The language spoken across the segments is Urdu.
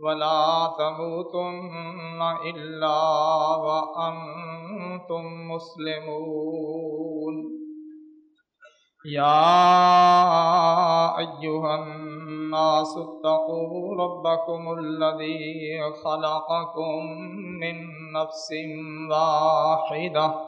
ولا تموتن إلا وأنتم مسلمون. يا أيها الناس اتقوا ربكم الذي خلقكم من نفس واحدة.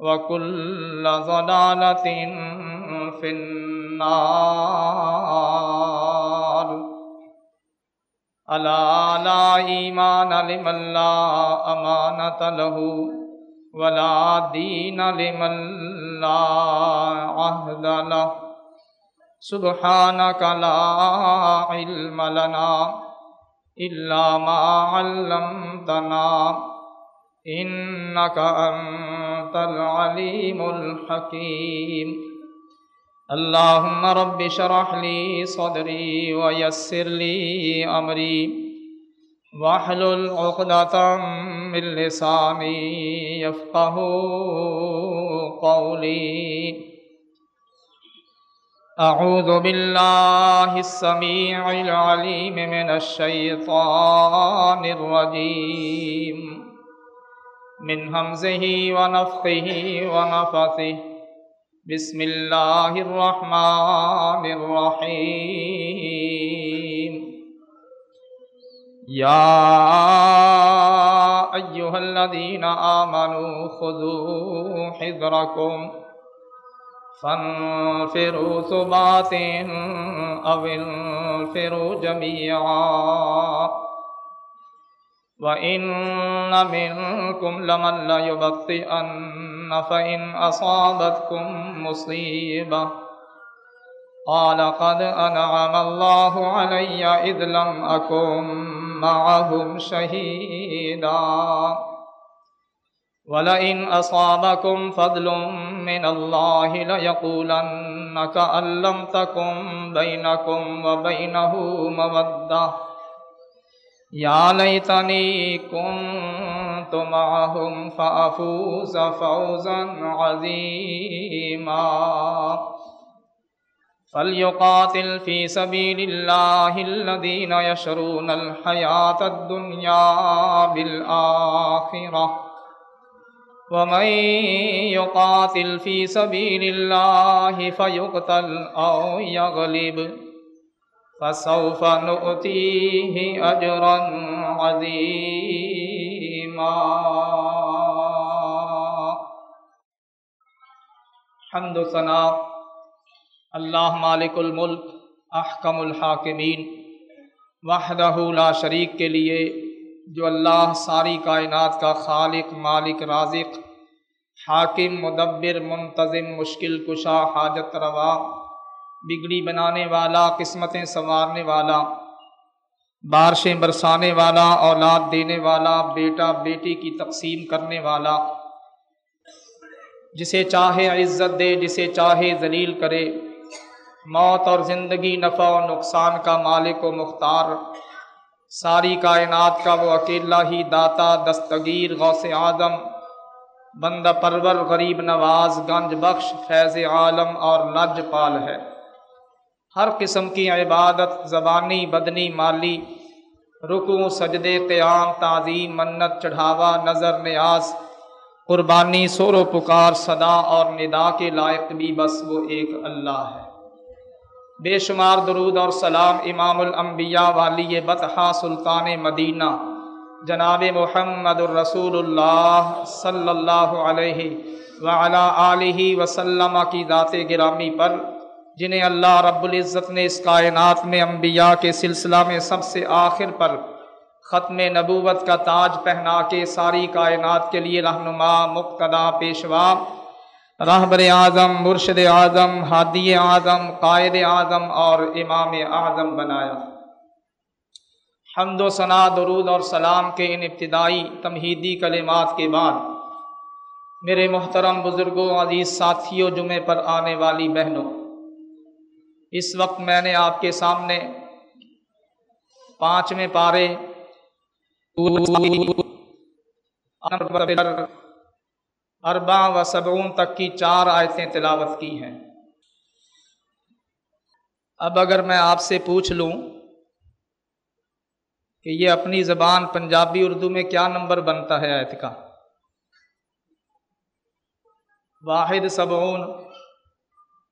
وكل ضلالة في النار ألا لا إيمان لمن لا أمانة له ولا دين لمن لا عهد له سبحانك لا علم لنا إلا ما علمتنا إنك أنت العليم الحكيم. اللهم رب شرح لي صدري ويسر لي أمري. واحلل عقدة من لساني يفقه قولي. أعوذ بالله السميع العليم من الشيطان الرجيم. من همزه ونفخه ونفثه. بسم الله الرحمن الرحيم. يا أيها الذين آمنوا خذوا حذركم. فانفروا ثبات أو انفروا جميعا. وإن منكم لمن ليبطئن فإن أصابتكم مصيبة قال قد أنعم الله علي إذ لم أكن معهم شهيدا ولئن أصابكم فضل من الله ليقولن كأن لم تكن بينكم وبينه مودة يا ليتني كنت معهم فأفوز فوزا عظيما. فليقاتل في سبيل الله الذين يشرون الحياة الدنيا بالآخرة. ومن يقاتل في سبيل الله فيقتل أو يغلب. فسوف نؤتيه أجرا عظيما. حمد ثنا. اللہ مالک الملک، احکم الحاکمین، وحدہ لا شریک کے لیے، جو اللہ ساری کائنات کا خالق، مالک، رازق، حاکم، مدبر، منتظم، مشکل کشا، حاجت روا بگڑی بنانے والا، قسمتیں سنوارنے والا، بارشیں برسانے والا، اولاد دینے والا، بیٹا بیٹی کی تقسیم کرنے والا، جسے چاہے عزت دے، جسے چاہے ذلیل کرے، موت اور زندگی نفع و نقصان کا مالک و مختار، ساری کائنات کا وہ اکیلا ہی داتا، دستگیر، غوث آدم بندہ پرور، غریب نواز، گنج بخش، فیض عالم اور لج پال ہے۔ ہر قسم کی عبادت، زبانی، بدنی، مالی رکو سجدے، قیام، تعظیم، منت، چڑھاوا، نظر، نیاز، قربانی سور و پکار، صدا اور ندا کے لائق بھی بس وہ ایک اللہ ہے۔ بے شمار درود اور سلام امام الانبیاء والی بطحا سلطان مدینہ، جناب محمد الرسول اللہ صلی اللہ علیہ وعلا علیہ وسلم کی ذات گرامی پر جنہیں اللہ رب العزت نے اس کائنات میں انبیاء کے سلسلہ میں سب سے آخر پر ختم نبوت کا تاج پہنا کے ساری کائنات کے لیے رہنما مقتدا پیشوا، رہبر اعظم، مرشد اعظم، ہادی اعظم، قائد اعظم اور امام اعظم بنایا۔ حمد و ثناء درود اور سلام کے ان ابتدائی تمہیدی کلمات کے بعد میرے محترم بزرگوں، عزیز ساتھیوں، جمعے پر آنے والی بہنوں اس وقت میں نے آپ کے سامنے پانچویں پارے اربا و سبعون تک کی چار آیتیں تلاوت کی ہیں۔ اب اگر میں آپ سے پوچھ لوں کہ یہ اپنی زبان پنجابی اردو میں کیا نمبر بنتا ہے آیت کا؟ واحد سبعون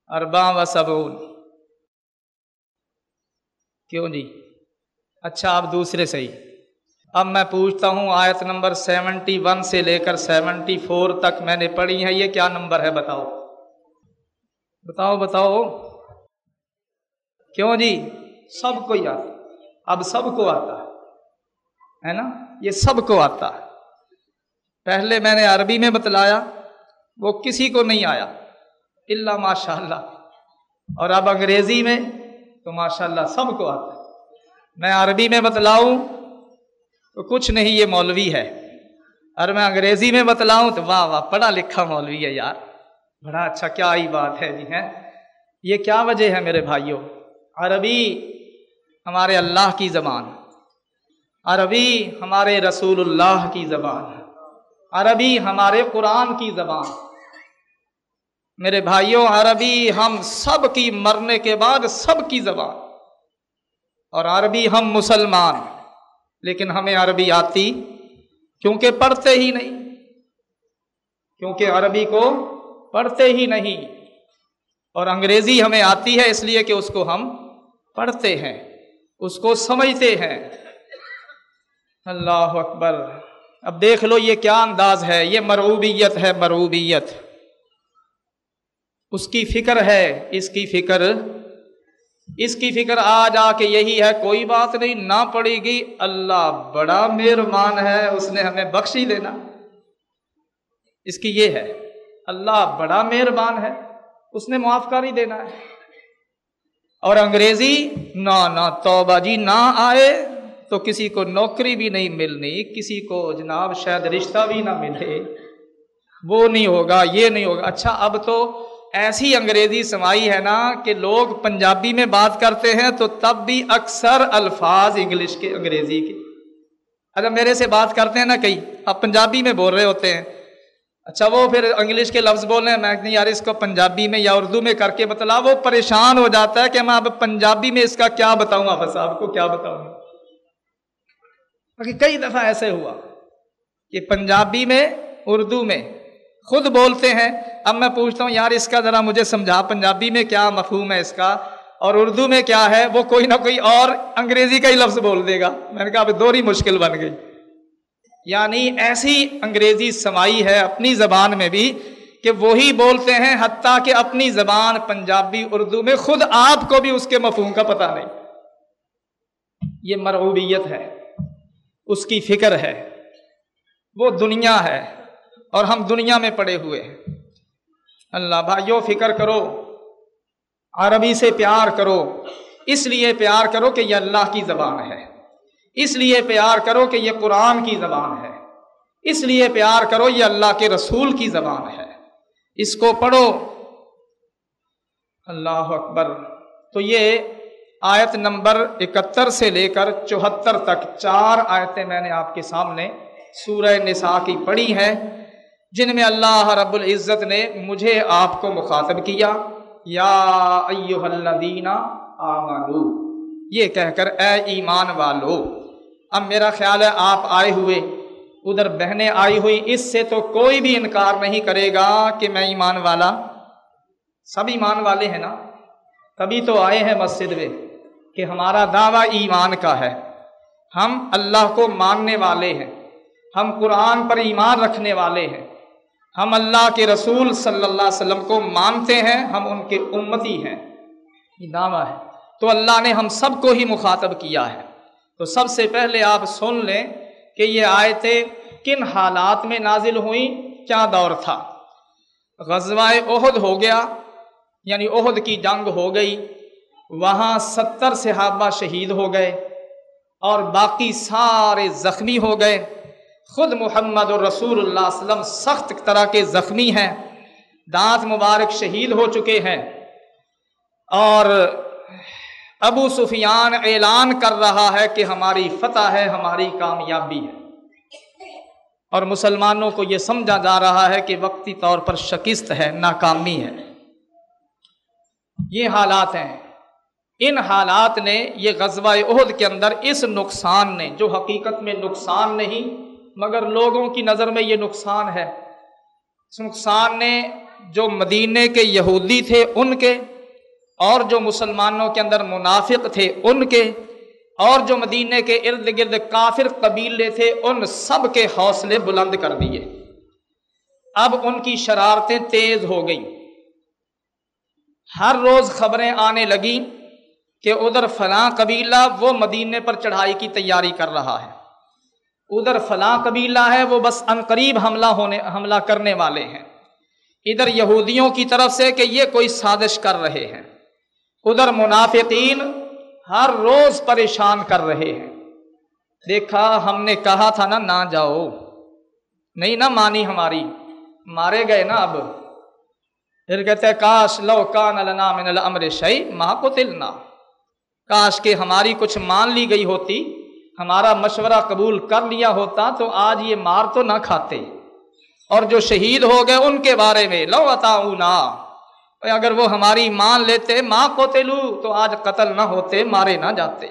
اربا و سبعون۔ کیوں جی؟ اچھا آپ دوسرے صحیح اب میں پوچھتا ہوں، آیت نمبر سیونٹی ون سے لے کر سیونٹی فور تک میں نے پڑھی ہے، یہ کیا نمبر ہے؟ بتاؤ۔ بتاؤ بتاؤ۔ کیوں جی؟ سب کو ہی آتا اب سب کو آتا ہے۔ نا؟ یہ سب کو آتا ہے۔ پہلے میں نے عربی میں بتلایا، وہ کسی کو نہیں آیا۔ اللہ ماشاء اللہ اور اب انگریزی میں تو ماشاء اللہ سب کو آتا ہے۔ میں عربی میں بتلاؤں تو کچھ نہیں، یہ مولوی ہے۔ اور میں انگریزی میں بتلاؤں تو واہ واہ، پڑھا لکھا مولوی ہے یار۔ بڑا اچھا کیا ہی بات ہے جی ہے یہ کیا وجہ ہے میرے بھائیوں؟ عربی ہمارے اللہ کی زبان۔ عربی ہمارے رسول اللہ کی زبان۔ عربی ہمارے قرآن کی زبان۔ میرے بھائیوں عربی ہم سب کی مرنے کے بعد سب کی زبان. اور عربی ہم مسلمان لیکن ہمیں عربی آتی کیونکہ پڑھتے ہی نہیں. کیونکہ عربی کو پڑھتے ہی نہیں. اور انگریزی ہمیں آتی ہے اس لیے کہ اس کو ہم پڑھتے ہیں. اس کو سمجھتے ہیں. اللہ اکبر. اب دیکھ لو یہ کیا انداز ہے. یہ مروبیت ہے مروبیت اس کی فکر ہے، اس کی فکر، اس کی فکر آج آ کے یہی ہے، کوئی بات نہیں، نہ پڑے گی۔ اللہ بڑا مہربان ہے، اس نے ہمیں بخشی لینا۔ اس کی یہ ہے، اللہ بڑا مہربان ہے، اس نے معاف کر ہی دینا ہے۔ اور انگریزی، نہ نہ توبہ جی نہ آئے تو کسی کو نوکری بھی نہیں ملنی، کسی کو جناب شاید رشتہ بھی نہ ملے۔ وہ نہیں ہوگا، یہ نہیں ہوگا۔ اچھا اب تو ایسی انگریزی سمائی ہے نا کہ لوگ پنجابی میں بات کرتے ہیں تو تب بھی اکثر الفاظ انگلش کے انگریزی کے۔ اگر میرے سے بات کرتے ہیں نا کئی اب پنجابی میں بول رہے ہوتے ہیں۔ اچھا وہ پھر انگلش کے لفظ بول رہے ہیں میں نہیں یار، اس کو پنجابی میں یا اردو میں کر کے بتلا۔ وہ پریشان ہو جاتا ہے کہ میں اب پنجابی میں اس کا کیا بتاؤں، آپ صاحب کو کیا بتاؤں۔ کئی دفعہ ایسے ہوا کہ پنجابی میں، اردو میں خود بولتے ہیں۔ اب میں پوچھتا ہوں، یار اس کا ذرا مجھے سمجھا، پنجابی میں کیا مفہوم ہے اس کا؟ اور اردو میں کیا ہے؟ وہ کوئی نہ کوئی اور انگریزی کا ہی لفظ بول دے گا۔ میں نے کہا، اب دوری مشکل بن گئی۔ یعنی ایسی انگریزی سمائی ہے اپنی زبان میں بھی کہ وہی بولتے ہیں، حتیٰ کہ اپنی زبان پنجابی اردو میں خود آپ کو بھی اس کے مفہوم کا پتہ نہیں۔ یہ مرعوبیت ہے، اس کی فکر ہے، وہ دنیا ہے۔ اور ہم دنیا میں پڑے ہوئے ہیں۔ اللہ بھائیو، فکر کرو، عربی سے پیار کرو۔ اس لیے پیار کرو کہ یہ اللہ کی زبان ہے۔ اس لیے پیار کرو کہ یہ قرآن کی زبان ہے۔ اس لیے پیار کرو یہ اللہ کے رسول کی زبان ہے۔ اس کو پڑھو۔ اللہ اکبر۔ تو یہ آیت نمبر اکہتر سے لے کر چوہتر تک چار آیتیں میں نے آپ کے سامنے سورہ نساء کی پڑھی ہیں۔ جن میں اللہ رب العزت نے مجھے آپ کو مخاطب کیا، یا ایوہ الذین آمنو۔ یہ کہہ کر، اے ایمان والو، اب میرا خیال ہے آپ آئے ہوئے، ادھر بہنیں آئی ہوئی، اس سے تو کوئی بھی انکار نہیں کرے گا کہ میں ایمان والا۔ سب ایمان والے ہیں نا؟ تبھی تو آئے ہیں مسجد میں کہ ہمارا دعویٰ ایمان کا ہے۔ ہم اللہ کو ماننے والے ہیں۔ ہم قرآن پر ایمان رکھنے والے ہیں۔ ہم اللہ کے رسول صلی اللہ علیہ وسلم کو مانتے ہیں، ہم ان کے امتی ہیں۔ یہ دعویٰ ہے۔ تو اللہ نے ہم سب کو ہی مخاطب کیا ہے۔ تو سب سے پہلے آپ سن لیں کہ یہ آیتیں کن حالات میں نازل ہوئیں، کیا دور تھا۔ غزوہ عہد ہو گیا یعنی عہد کی جنگ ہو گئی۔ وہاں ستر صحابہ شہید ہو گئے اور باقی سارے زخمی ہو گئے۔ خود محمد الرسول اللہ علیہ وسلم سخت طرح کے زخمی ہیں، دانت مبارک شہید ہو چکے ہیں۔ اور ابو سفیان اعلان کر رہا ہے کہ ہماری فتح ہے، ہماری کامیابی ہے۔ اور مسلمانوں کو یہ سمجھا جا رہا ہے کہ وقتی طور پر شکست ہے، ناکامی ہے۔ یہ حالات ہیں۔ ان حالات نے، یہ غزوہ عہد کے اندر اس نقصان نے، جو حقیقت میں نقصان نہیں مگر لوگوں کی نظر میں یہ نقصان ہے۔ اس نقصان نے جو مدینے کے یہودی تھے ان کے، اور جو مسلمانوں کے اندر منافق تھے ان کے، اور جو مدینے کے ارد گرد کافر قبیلے تھے ان سب کے حوصلے بلند کر دیے۔ اب ان کی شرارتیں تیز ہو گئیں۔ ہر روز خبریں آنے لگیں کہ ادھر فلاں قبیلہ وہ مدینے پر چڑھائی کی تیاری کر رہا ہے۔ ادھر فلاں قبیلہ ہے، وہ بس قریب حملہ ہونے، حملہ کرنے والے ہیں۔ ادھر یہودیوں کی طرف سے کہ یہ کوئی سازش کر رہے ہیں۔ ادھر منافقین ہر روز پریشان کر رہے ہیں۔ دیکھا، ہم نے کہا تھا نا، نہ جاؤ۔ نہیں نہ مانی ہماری۔ مارے گئے نا اب۔ پھر کہتے کاش لو کان النا من الامر شعی ماں کو تلنا کاش کے ہماری کچھ مان لی گئی ہوتی۔ ہمارا مشورہ قبول کر لیا ہوتا تو آج یہ مار تو نہ کھاتے۔ اور جو شہید ہو گئے ان کے بارے میں، لو اتاؤنا اگر وہ ہماری مان لیتے ماں کو تلو تو آج قتل نہ ہوتے، مارے نہ جاتے۔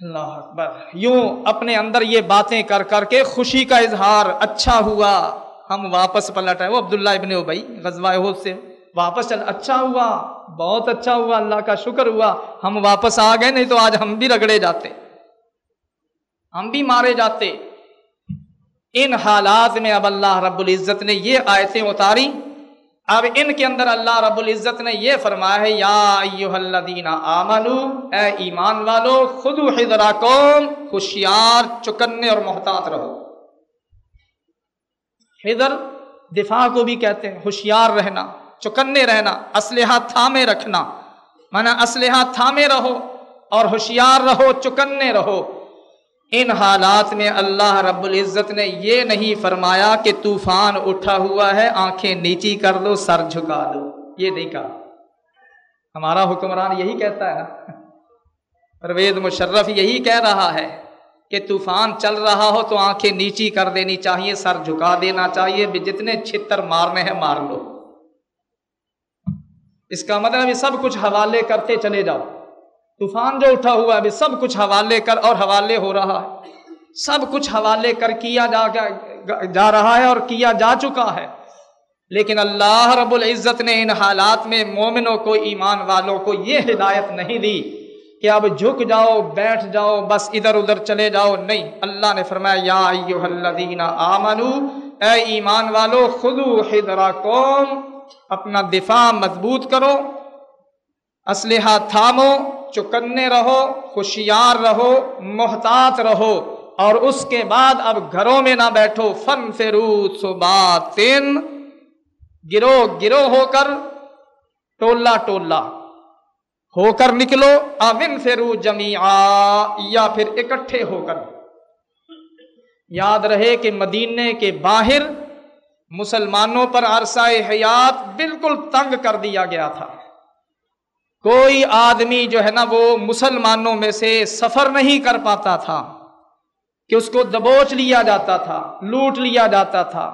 اللہ اکبر۔ یوں اپنے اندر یہ باتیں کر کر کے خوشی کا اظہار اچھا ہوا۔ ہم واپس پلٹ آئے۔ وہ عبداللہ ابن بھائی غزوہ سے۔ واپس چل اچھا ہوا، بہت اچھا ہوا، اللہ کا شکر ہوا۔ ہم واپس آ گئے، نہیں تو آج ہم بھی رگڑے جاتے۔ ہم بھی مارے جاتے۔ ان حالات میں اب اللہ رب العزت نے یہ آیتیں اتاری۔ اب ان کے اندر اللہ رب العزت نے یہ فرمایا ہے، یا ایوہ الذین آمنو، اے ایمان والو خودو حضراکم خوشیار چکنے اور محتاط رہو۔ حضر دفاع کو بھی کہتے ہیں، ہوشیار رہنا، چکنے رہنا، اسلحہ تھامے رکھنا۔ مانا اسلحہ تھامے رہو اور ہوشیار رہو، چکنے رہو۔ ان حالات میں اللہ رب العزت نے یہ نہیں فرمایا کہ طوفان اٹھا ہوا ہے، آنکھیں نیچی کر دو، سر جھکا دو۔ یہ نہیں کہا۔ ہمارا حکمران یہی کہتا ہے نا۔ پرویز مشرف یہی کہہ رہا ہے کہ طوفان چل رہا ہو تو آنکھیں نیچی کر دینی چاہیے، سر جھکا دینا چاہیے، بھی جتنے چھتر مارنے ہیں مار لو۔ اس کا مطلب یہ سب کچھ حوالے کرتے چلے جاؤ۔ طوفان جو اٹھا ہوا ابھی سب کچھ حوالے کر اور حوالے ہو رہا ہے۔ سب کچھ حوالے کر کیا جا جا رہا ہے اور کیا جا چکا ہے۔ لیکن اللہ رب العزت نے ان حالات میں مومنوں کو، ایمان والوں کو یہ ہدایت نہیں دی کہ اب جھک جاؤ، بیٹھ جاؤ، بس ادھر ادھر چلے جاؤ۔ نہیں، اللہ نے فرمایا، یا ایوہ الذین آمنو، اے ایمان والو خودو حضراکم اپنا دفاع مضبوط کرو۔ اسلحہ تھامو، چکنے رہو خوشیار رہو، محتاط رہو، اور اس کے بعد اب گھروں میں نہ بیٹھو۔ فن فروت سباتن گرو گرو ہو کر ٹولا ٹولا ہو کر نکلو۔ امن فرو جمی یا پھر اکٹھے ہو کر۔ یاد رہے کہ مدینے کے باہر مسلمانوں پر عرصہ حیات بالکل تنگ کر دیا گیا تھا۔ کوئی آدمی جو ہے نا وہ مسلمانوں میں سے سفر نہیں کر پاتا تھا، کہ اس کو دبوچ لیا جاتا تھا، لوٹ لیا جاتا تھا۔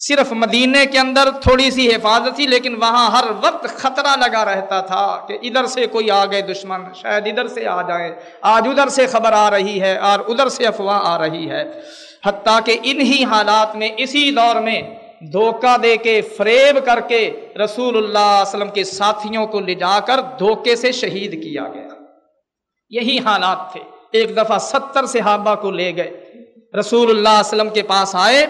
صرف مدینے کے اندر تھوڑی سی حفاظت تھی لیکن وہاں ہر وقت خطرہ لگا رہتا تھا کہ ادھر سے کوئی آ گئے دشمن، شاید ادھر سے آ جائے آج ادھر سے خبر آ رہی ہے، اور ادھر سے افواہ آ رہی ہے۔ حتیٰ کہ انہی حالات میں اسی دور میں دھوکہ دے کے فریب کر کے رسول اللہ علیہ وسلم کے ساتھیوں کو لے جا کر دھوکے سے شہید کیا گیا۔ یہی حالات تھے۔ ایک دفعہ ستر صحابہ کو لے گئے۔ رسول اللہ علیہ وسلم کے پاس آئے۔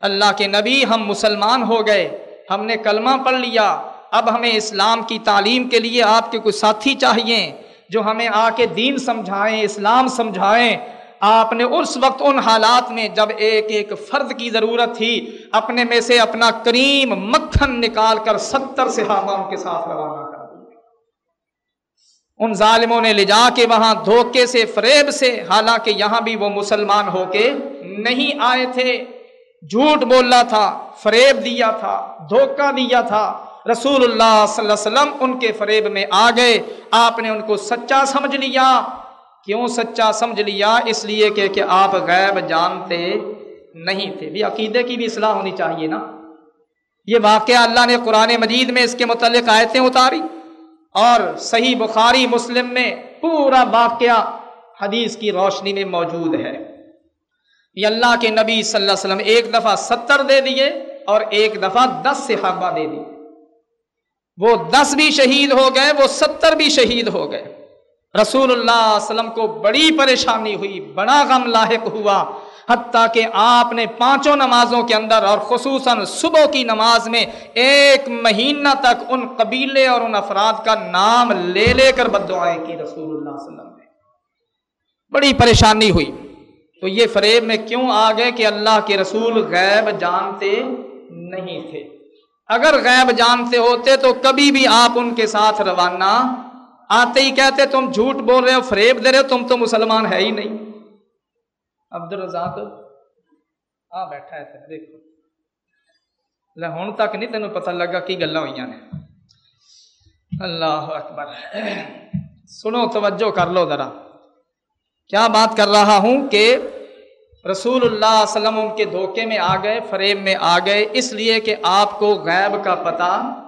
اللہ کے نبی، ہم مسلمان ہو گئے۔ ہم نے کلمہ پڑھ لیا۔ اب ہمیں اسلام کی تعلیم کے لیے آپ کے کچھ ساتھی چاہیے جو ہمیں آ کے دین سمجھائیں، اسلام سمجھائیں۔ آپ نے اس وقت ان حالات میں جب ایک ایک فرد کی ضرورت تھی، اپنے میں سے اپنا کریم مکھن نکال کر ستر صحابہ کے ساتھ روانہ کر دیا۔ ان ظالموں نے لے جا کے وہاں دھوکے سے، فریب سے، حالانکہ یہاں بھی وہ مسلمان ہو کے نہیں آئے تھے۔ جھوٹ بولا تھا، فریب دیا تھا، دھوکہ دیا تھا۔ رسول اللہ صلی اللہ علیہ وسلم ان کے فریب میں آ گئے۔ آپ نے ان کو سچا سمجھ لیا۔ کیوں سچا سمجھ لیا؟ اس لیے کہ کہ آپ غیب جانتے نہیں تھے۔ بھی عقیدے کی بھی اصلاح ہونی چاہیے نا۔ یہ واقعہ اللہ نے قرآن مجید میں اس کے متعلق آیتیں اتاری۔ اور صحیح بخاری مسلم میں پورا واقعہ حدیث کی روشنی میں موجود ہے۔ یہ اللہ کے نبی صلی اللہ علیہ وسلم ایک دفعہ ستر دے دیے اور ایک دفعہ دس صحابہ دے دیے۔ وہ دس بھی شہید ہو گئے، وہ ستر بھی شہید ہو گئے۔ رسول اللہ علیہ وسلم کو بڑی پریشانی ہوئی، بڑا غم لاحق ہوا۔ حتیٰ کہ آپ نے پانچوں نمازوں کے اندر اور خصوصاً صبح کی نماز میں ایک مہینہ تک ان قبیلے اور ان افراد کا نام لے لے کر بد دعائیں کی رسول اللہ علیہ وسلم نے۔ بڑی پریشانی ہوئی۔ تو یہ فریب میں کیوں آ گئے کہ اللہ کے رسول غیب جانتے نہیں تھے؟ اگر غیب جانتے ہوتے تو کبھی بھی آپ ان کے ساتھ روانہ آتے ہی کہتے تم جھوٹ بول رہے ہو، فریب دے رہے ہو، تم تو مسلمان ہے ہی نہیں۔ عبد الرزاق آ بیٹھا ہے دیکھو۔ ہوں تک نہیں تینوں پتہ لگا کی گلا ہوئی نے۔ اللہ اکبر۔ سنو، توجہ کر لو ذرا۔ کیا بات کر رہا ہوں کہ رسول اللہ علیہ وسلم ان کے دھوکے میں آ گئے، فریب میں آ گئے، اس لیے کہ آپ کو غیب کا پتہ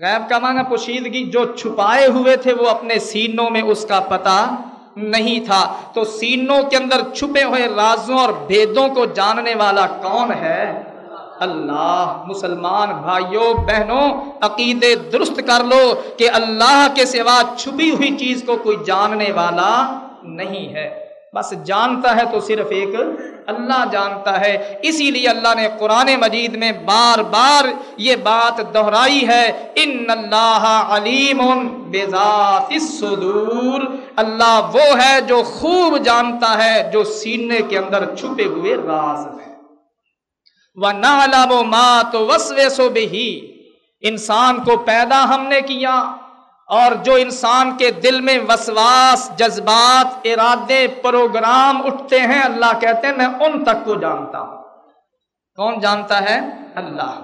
غیب کا معنی پوشیدگی، جو چھپائے ہوئے تھے، وہ اپنے سینوں میں اس کا پتہ نہیں تھا۔ تو سینوں کے اندر چھپے ہوئے رازوں اور بھیدوں کو جاننے والا کون ہے؟ اللہ۔ مسلمان بھائیوں، بہنوں، عقیدے درست کر لو کہ اللہ کے سوا چھپی ہوئی چیز کو کوئی جاننے والا نہیں ہے۔ بس جانتا ہے تو صرف ایک اللہ جانتا ہے۔ اسی لیے اللہ نے قرآن مجید میں بار بار یہ بات دہرائی ہے، ان اللہ علیم بذات الصدور اللہ وہ ہے جو خوب جانتا ہے، جو سینے کے اندر چھپے ہوئے راز ہیں۔ وہ نہ مات وسوے انسان کو پیدا ہم نے کیا۔ اور جو انسان کے دل میں وسواس، جذبات، ارادے، پروگرام اٹھتے ہیں، اللہ کہتے ہیں، میں ان تک کو جانتا ہوں۔ کون جانتا ہے؟ اللہ۔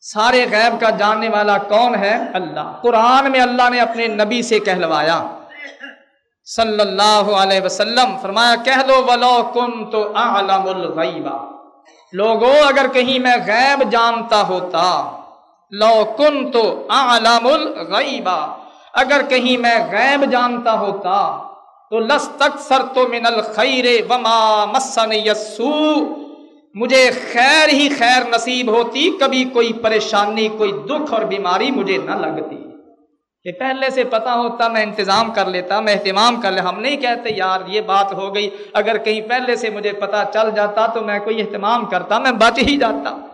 سارے غیب کا جاننے والا کون ہے؟ اللہ۔ قرآن میں اللہ نے اپنے نبی سے کہلوایا۔ صلی اللہ علیہ وسلم فرمایا، کہہ دو ولو کن تو عالم الغیبا لوگوں اگر کہیں میں غیب جانتا ہوتا لو کن تو عالم الغیبا اگر کہیں میں غیب جانتا ہوتا، تو لس تک سر تو من الخیر وما مسن یسو مجھے خیر ہی خیر نصیب ہوتی، کبھی کوئی پریشانی، کوئی دکھ اور بیماری مجھے نہ لگتی۔ کہ پہلے سے پتا ہوتا، میں انتظام کر لیتا، میں اہتمام کر لے۔ ہم نہیں کہتے، یار، یہ بات ہو گئی۔ اگر کہیں پہلے سے مجھے پتا چل جاتا، تو میں کوئی اہتمام کرتا، میں بچ ہی جاتا۔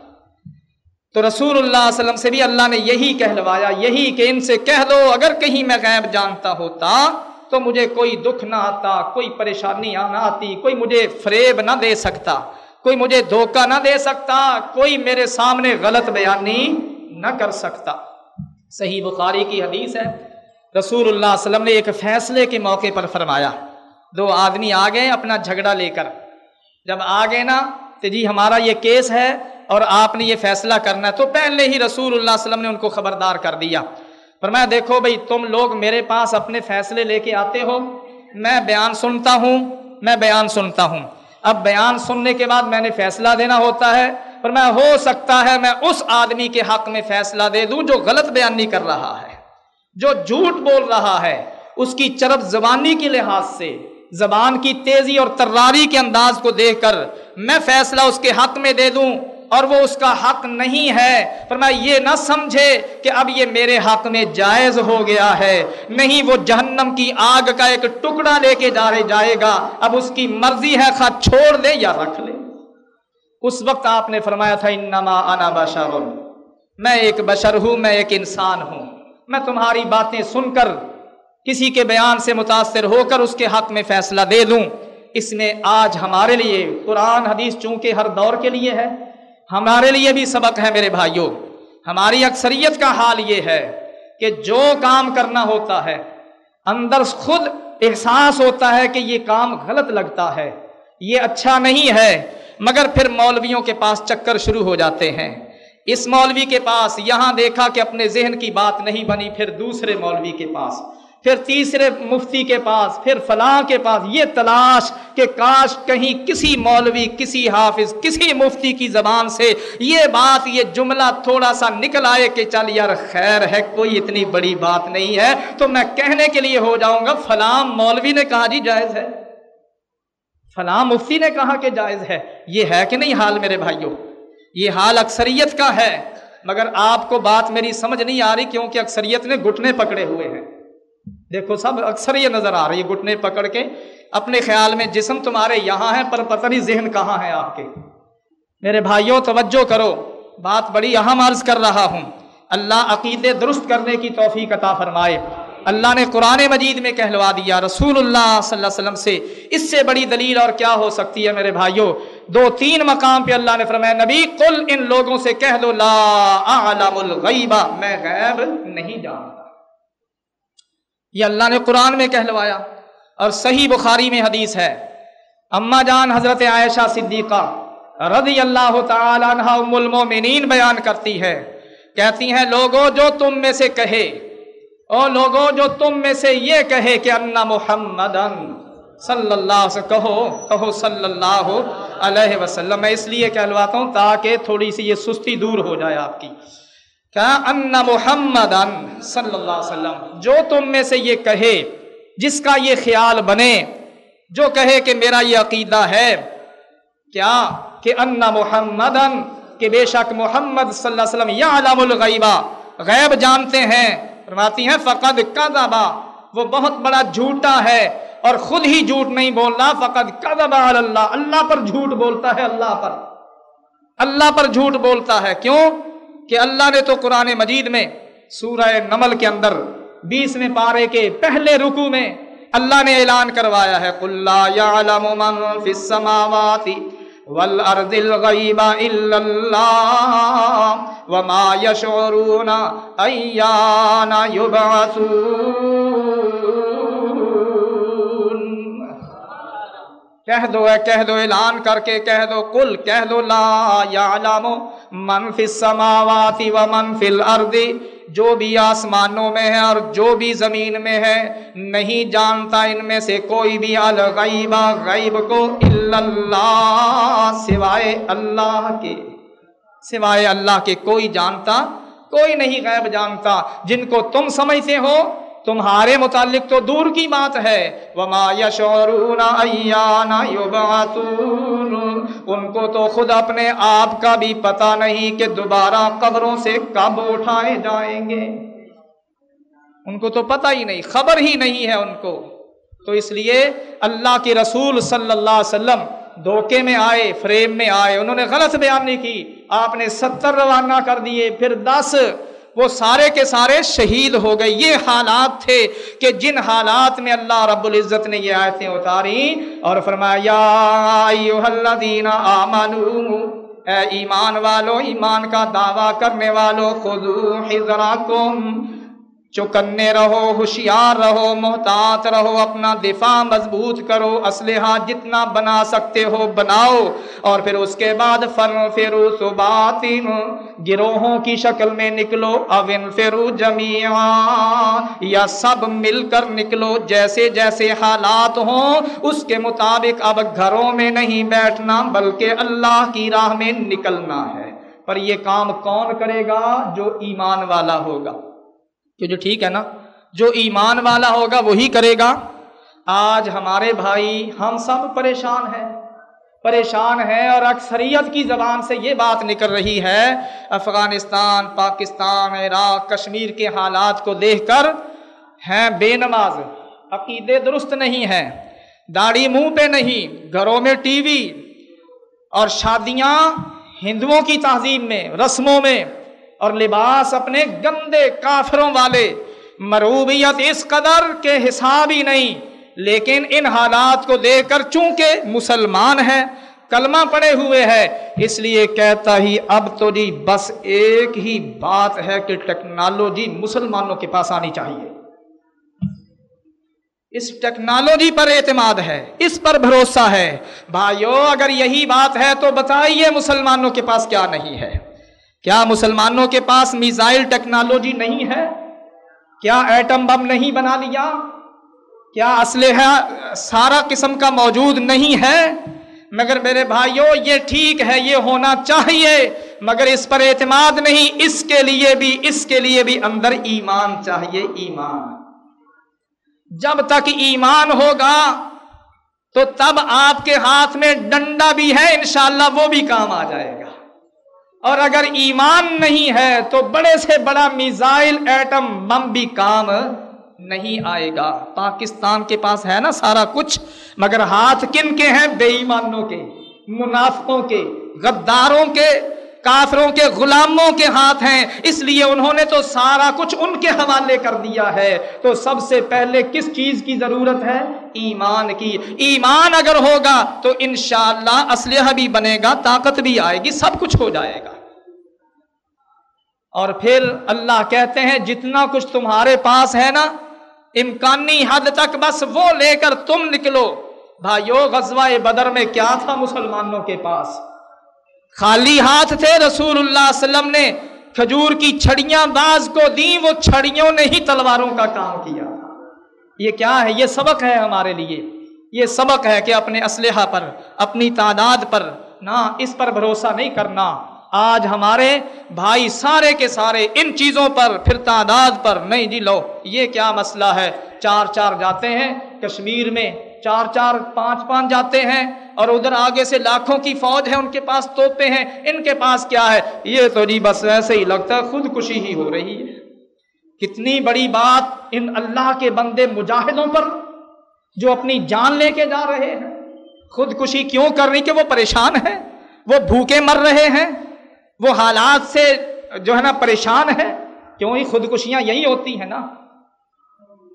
تو رسول اللہ علیہ وسلم سے بھی اللہ نے یہی کہلوایا، یہی کہ ان سے کہہ دو، اگر کہیں میں غیب جانتا ہوتا تو مجھے کوئی دکھ نہ آتا، کوئی پریشانی نہ آتی، کوئی مجھے فریب نہ دے سکتا، کوئی مجھے دھوکہ نہ دے سکتا، کوئی میرے سامنے غلط بیانی نہ کر سکتا۔ صحیح بخاری کی حدیث ہے۔ رسول اللہ علیہ وسلم نے ایک فیصلے کے موقع پر فرمایا، دو آدمی آ گئے اپنا جھگڑا لے کر۔ جب آ گئے نا تو جی ہمارا یہ کیس ہے اور آپ نے یہ فیصلہ کرنا ہے، تو پہلے ہی رسول اللہ علیہ وسلم نے ان کو خبردار کر دیا۔ پر میں دیکھو بھائی، تم لوگ میرے پاس اپنے فیصلے لے کے آتے ہو۔ میں بیان سنتا ہوں، میں بیان سنتا ہوں۔ اب بیان سننے کے بعد میں نے فیصلہ دینا ہوتا ہے۔ پر میں ہو سکتا ہے، میں اس آدمی کے حق میں فیصلہ دے دوں جو غلط بیان نہیں کر رہا ہے، جو جھوٹ بول رہا ہے۔ اس کی چرب زبانی کے لحاظ سے، زبان کی تیزی اور تراری کے انداز کو دیکھ کر میں فیصلہ اس کے حق میں دے دوں۔ اور وہ اس کا حق نہیں ہے۔ پر میں یہ نہ سمجھے کہ اب یہ میرے حق میں جائز ہو گیا ہے۔ نہیں، وہ جہنم کی آگ کا ایک ٹکڑا لے کے جا جائے گا۔ اب اس کی مرضی ہے خواہ چھوڑ دے یا رکھ لے۔ اس وقت آپ نے فرمایا تھا، انما انا بشر۔ میں ایک بشر ہوں، میں ایک انسان ہوں۔ میں تمہاری باتیں سن کر، کسی کے بیان سے متاثر ہو کر اس کے حق میں فیصلہ دے دوں۔ اس میں آج ہمارے لیے قرآن حدیث چونکہ ہر دور کے لیے ہے ہمارے لیے بھی سبق ہے میرے بھائیوں، ہماری اکثریت کا حال یہ ہے کہ جو کام کرنا ہوتا ہے، اندر خود احساس ہوتا ہے کہ یہ کام غلط لگتا ہے، یہ اچھا نہیں ہے، مگر پھر مولویوں کے پاس چکر شروع ہو جاتے ہیں۔ اس مولوی کے پاس یہاں دیکھا کہ اپنے ذہن کی بات نہیں بنی، پھر دوسرے مولوی کے پاس۔ پھر تیسرے مفتی کے پاس، پھر فلاں کے پاس، یہ تلاش کہ کاش کہیں کسی مولوی، کسی حافظ، کسی مفتی کی زبان سے یہ بات، یہ جملہ تھوڑا سا نکل آئے کہ چل یار خیر ہے، کوئی اتنی بڑی بات نہیں ہے، تو میں کہنے کے لیے ہو جاؤں گا، فلاں مولوی نے کہا جی جائز ہے۔ فلاں مفتی نے کہا کہ جائز ہے۔ یہ ہے کہ نہیں حال میرے بھائیوں یہ حال اکثریت کا ہے، مگر آپ کو بات میری سمجھ نہیں آ رہی کیونکہ اکثریت نے گھٹنے پکڑے ہوئے ہیں۔ دیکھو سب اکثر یہ نظر آ رہی ہے، گھٹنے پکڑ کے۔ اپنے خیال میں جسم تمہارے یہاں ہے، پر پتہ نہیں ذہن کہاں ہے آپ کے۔ میرے بھائیوں، توجہ کرو۔ بات بڑی اہم عرض کر رہا ہوں۔ اللہ عقیدے درست کرنے کی توفیق عطا فرمائے۔ اللہ نے قرآن مجید میں کہلوا دیا، رسول اللہ صلی اللہ علیہ وسلم سے۔ اس سے بڑی دلیل اور کیا ہو سکتی ہے میرے بھائیوں؟ دو تین مقام پہ اللہ نے فرمایا، نبی، قل ان لوگوں سے کہہ دو لا اعلم الغیبہ میں غیب نہیں جانتا۔ یہ اللہ نے قرآن میں کہلوایا اور صحیح بخاری میں حدیث ہے۔ اما جان حضرت عائشہ صدیقہ رضی اللہ تعالیٰ عنہ ام المومنین بیان کرتی ہے۔ کہتی ہیں لوگوں جو تم میں سے کہے، او لوگوں جو تم میں سے یہ کہے کہ انا محمد صلی اللہ سے کہو کہو صلی اللہ علیہ وسلم۔ میں اس لیے کہلواتا ہوں تاکہ تھوڑی سی یہ سستی دور ہو جائے آپ کی۔ ان محمد صلی اللہ علیہ وسلم. جو تم میں سے یہ کہے، جس کا یہ خیال بنے، جو کہے کہ میرا یہ عقیدہ ہے، کیا کہ ان محمد کہ بے شک محمد صلی اللہ علیہ وسلم یا علام الغیبہ غیب جانتے ہیں، فرماتی ہیں، فقد کذبا وہ بہت بڑا جھوٹا ہے، اور خود ہی جھوٹ نہیں بولنا، فقد کذبا اللہ. اللہ پر جھوٹ بولتا ہے، اللہ پر۔ اللہ پر جھوٹ بولتا ہے، کیوں؟ کہ اللہ نے تو قرآن مجید میں سورہ نمل کے اندر بیس میں پارے کے پہلے رکو میں اللہ نے اعلان کروایا ہے قُلَّا يَعْلَمُ مَن فِي السَّمَاوَاتِ والارض الغیب الا اللہ وما یشعرون ایان یبعثون کہہ دو اے، کہہ دو اعلان کر کے، کہہ دو کل کہہ دو لا یعلم من فی السماوات و من فی الارض، جو بھی آسمانوں میں ہے اور جو بھی زمین میں ہے، نہیں جانتا ان میں سے کوئی بھی الغیب، غیب کو الا اللہ، سوائے اللہ کے۔ سوائے اللہ کے کوئی جانتا، کوئی نہیں غیب جانتا۔ جن کو تم سمجھتے ہو تمہارے متعلق تو دور کی بات ہے۔ وما یشعرون ایانا یبعثون ان کو تو خود اپنے آپ کا بھی پتہ نہیں کہ دوبارہ قبروں سے کب اٹھائے جائیں گے۔ ان کو تو پتہ ہی نہیں، خبر ہی نہیں ہے ان کو۔ تو اس لیے اللہ کے رسول صلی اللہ علیہ وسلم دھوکے میں آئے، فریم میں آئے، انہوں نے غلط بیان نہیں کی۔ آپ نے ستر روانہ کر دیے، پھر دس وہ سارے کے سارے شہید ہو گئے۔ یہ حالات تھے کہ جن حالات میں اللہ رب العزت نے یہ آیتیں اتاری اور فرمایا اے ایمان والو، ایمان کا دعویٰ کرنے والو، خذو حضراکم چکنے رہو، ہوشیار رہو، محتاط رہو، اپنا دفاع مضبوط کرو، اسلحہ جتنا بنا سکتے ہو بناؤ۔ اور پھر اس کے بعد فن فرو سباتن گروہوں کی شکل میں نکلو اوین فرو جمیا یا سب مل کر نکلو۔ جیسے جیسے حالات ہوں، اس کے مطابق اب گھروں میں نہیں بیٹھنا، بلکہ اللہ کی راہ میں نکلنا ہے۔ پر یہ کام کون کرے گا؟ جو ایمان والا ہوگا۔ کہ جو ٹھیک ہے نا، جو ایمان والا ہوگا وہی کرے گا۔ آج ہمارے بھائی ہم سب پریشان ہیں۔ پریشان ہیں اور اکثریت کی زبان سے یہ بات نکل رہی ہے، افغانستان، پاکستان، عراق، کشمیر کے حالات کو دیکھ کر ہیں بے نماز۔ عقیدے درست نہیں ہیں۔ داڑھی منہ پہ نہیں۔ گھروں میں ٹی وی اور شادیاں ہندوؤں کی تہذیب میں، رسموں میں۔ اور لباس اپنے گندے کافروں والے، مروبیت اس قدر کے حساب ہی نہیں، لیکن ان حالات کو دیکھ کر چونکہ مسلمان ہے کلمہ پڑے ہوئے ہے اس لیے کہتا ہی اب تو جی بس ایک ہی بات ہے کہ ٹیکنالوجی مسلمانوں کے پاس آنی چاہیے۔ اس ٹیکنالوجی پر اعتماد ہے، اس پر بھروسہ ہے۔ بھائیو، اگر یہی بات ہے تو بتائیے مسلمانوں کے پاس کیا نہیں ہے۔ کیا مسلمانوں کے پاس میزائل ٹیکنالوجی نہیں ہے؟ کیا ایٹم بم نہیں بنا لیا؟ کیا اسلحہ سارا قسم کا موجود نہیں ہے؟ مگر میرے بھائیوں یہ ٹھیک ہے، یہ ہونا چاہیے، مگر اس پر اعتماد نہیں، اس کے لیے بھی، اس کے لیے بھی اندر ایمان چاہیے، ایمان۔ جب تک ایمان ہوگا، تو تب آپ کے ہاتھ میں ڈنڈا بھی ہے، انشاءاللہ وہ بھی کام آ جائے گا۔ اور اگر ایمان نہیں ہے تو بڑے سے بڑا میزائل ایٹم بم بھی کام نہیں آئے گا۔ پاکستان کے پاس ہے نا سارا کچھ، مگر ہاتھ کن کے ہیں؟ بے ایمانوں کے، منافقوں کے، غداروں کے، کافروں کے، غلاموں کے ہاتھ ہیں۔ اس لیے انہوں نے تو سارا کچھ ان کے حوالے کر دیا ہے۔ تو سب سے پہلے کس چیز کی ضرورت ہے؟ ایمان کی۔ ایمان اگر ہوگا تو انشاءاللہ اسلحہ بھی بنے گا، طاقت بھی آئے گی، سب کچھ ہو جائے گا۔ اور پھر اللہ کہتے ہیں، جتنا کچھ تمہارے پاس ہے نا، امکانی حد تک بس وہ لے کر تم نکلو۔ بھائیو، غزوہ بدر میں کیا تھا مسلمانوں کے پاس؟ خالی ہاتھ تھے رسول اللہ علیہ وسلم نے۔ کھجور کی چھڑیاں باز کو دی وہ چھڑیوں نے ہی تلواروں کا کام کیا۔ یہ کیا ہے؟ یہ سبق ہے ہمارے لیے۔ یہ سبق ہے کہ اپنے اسلحہ پر، اپنی تعداد پر نہ اس پر بھروسہ نہیں کرنا۔ آج ہمارے بھائی سارے کے سارے ان چیزوں پر، پھر تعداد پر نہیں جی لو، یہ کیا مسئلہ ہے؟ چار چار جاتے ہیں کشمیر میں، چار چار پانچ پانچ جاتے ہیں اور ادھر آگے سے لاکھوں کی فوج ہے، ان کے پاس توپے ہیں، ان کے پاس کیا ہے؟ یہ تو جی بس ایسے ہی لگتا ہے، خودکشی ہی ہو رہی ہے۔ کتنی بڑی بات ان اللہ کے بندے مجاہدوں پر جو اپنی جان لے کے جا رہے ہیں۔ خودکشی کیوں کر رہی کہ وہ پریشان ہے وہ بھوکے مر رہے ہیں؟ وہ حالات سے جو ہے نا پریشان ہے کیوں ہی خودکشیاں یہی ہوتی ہیں نا؟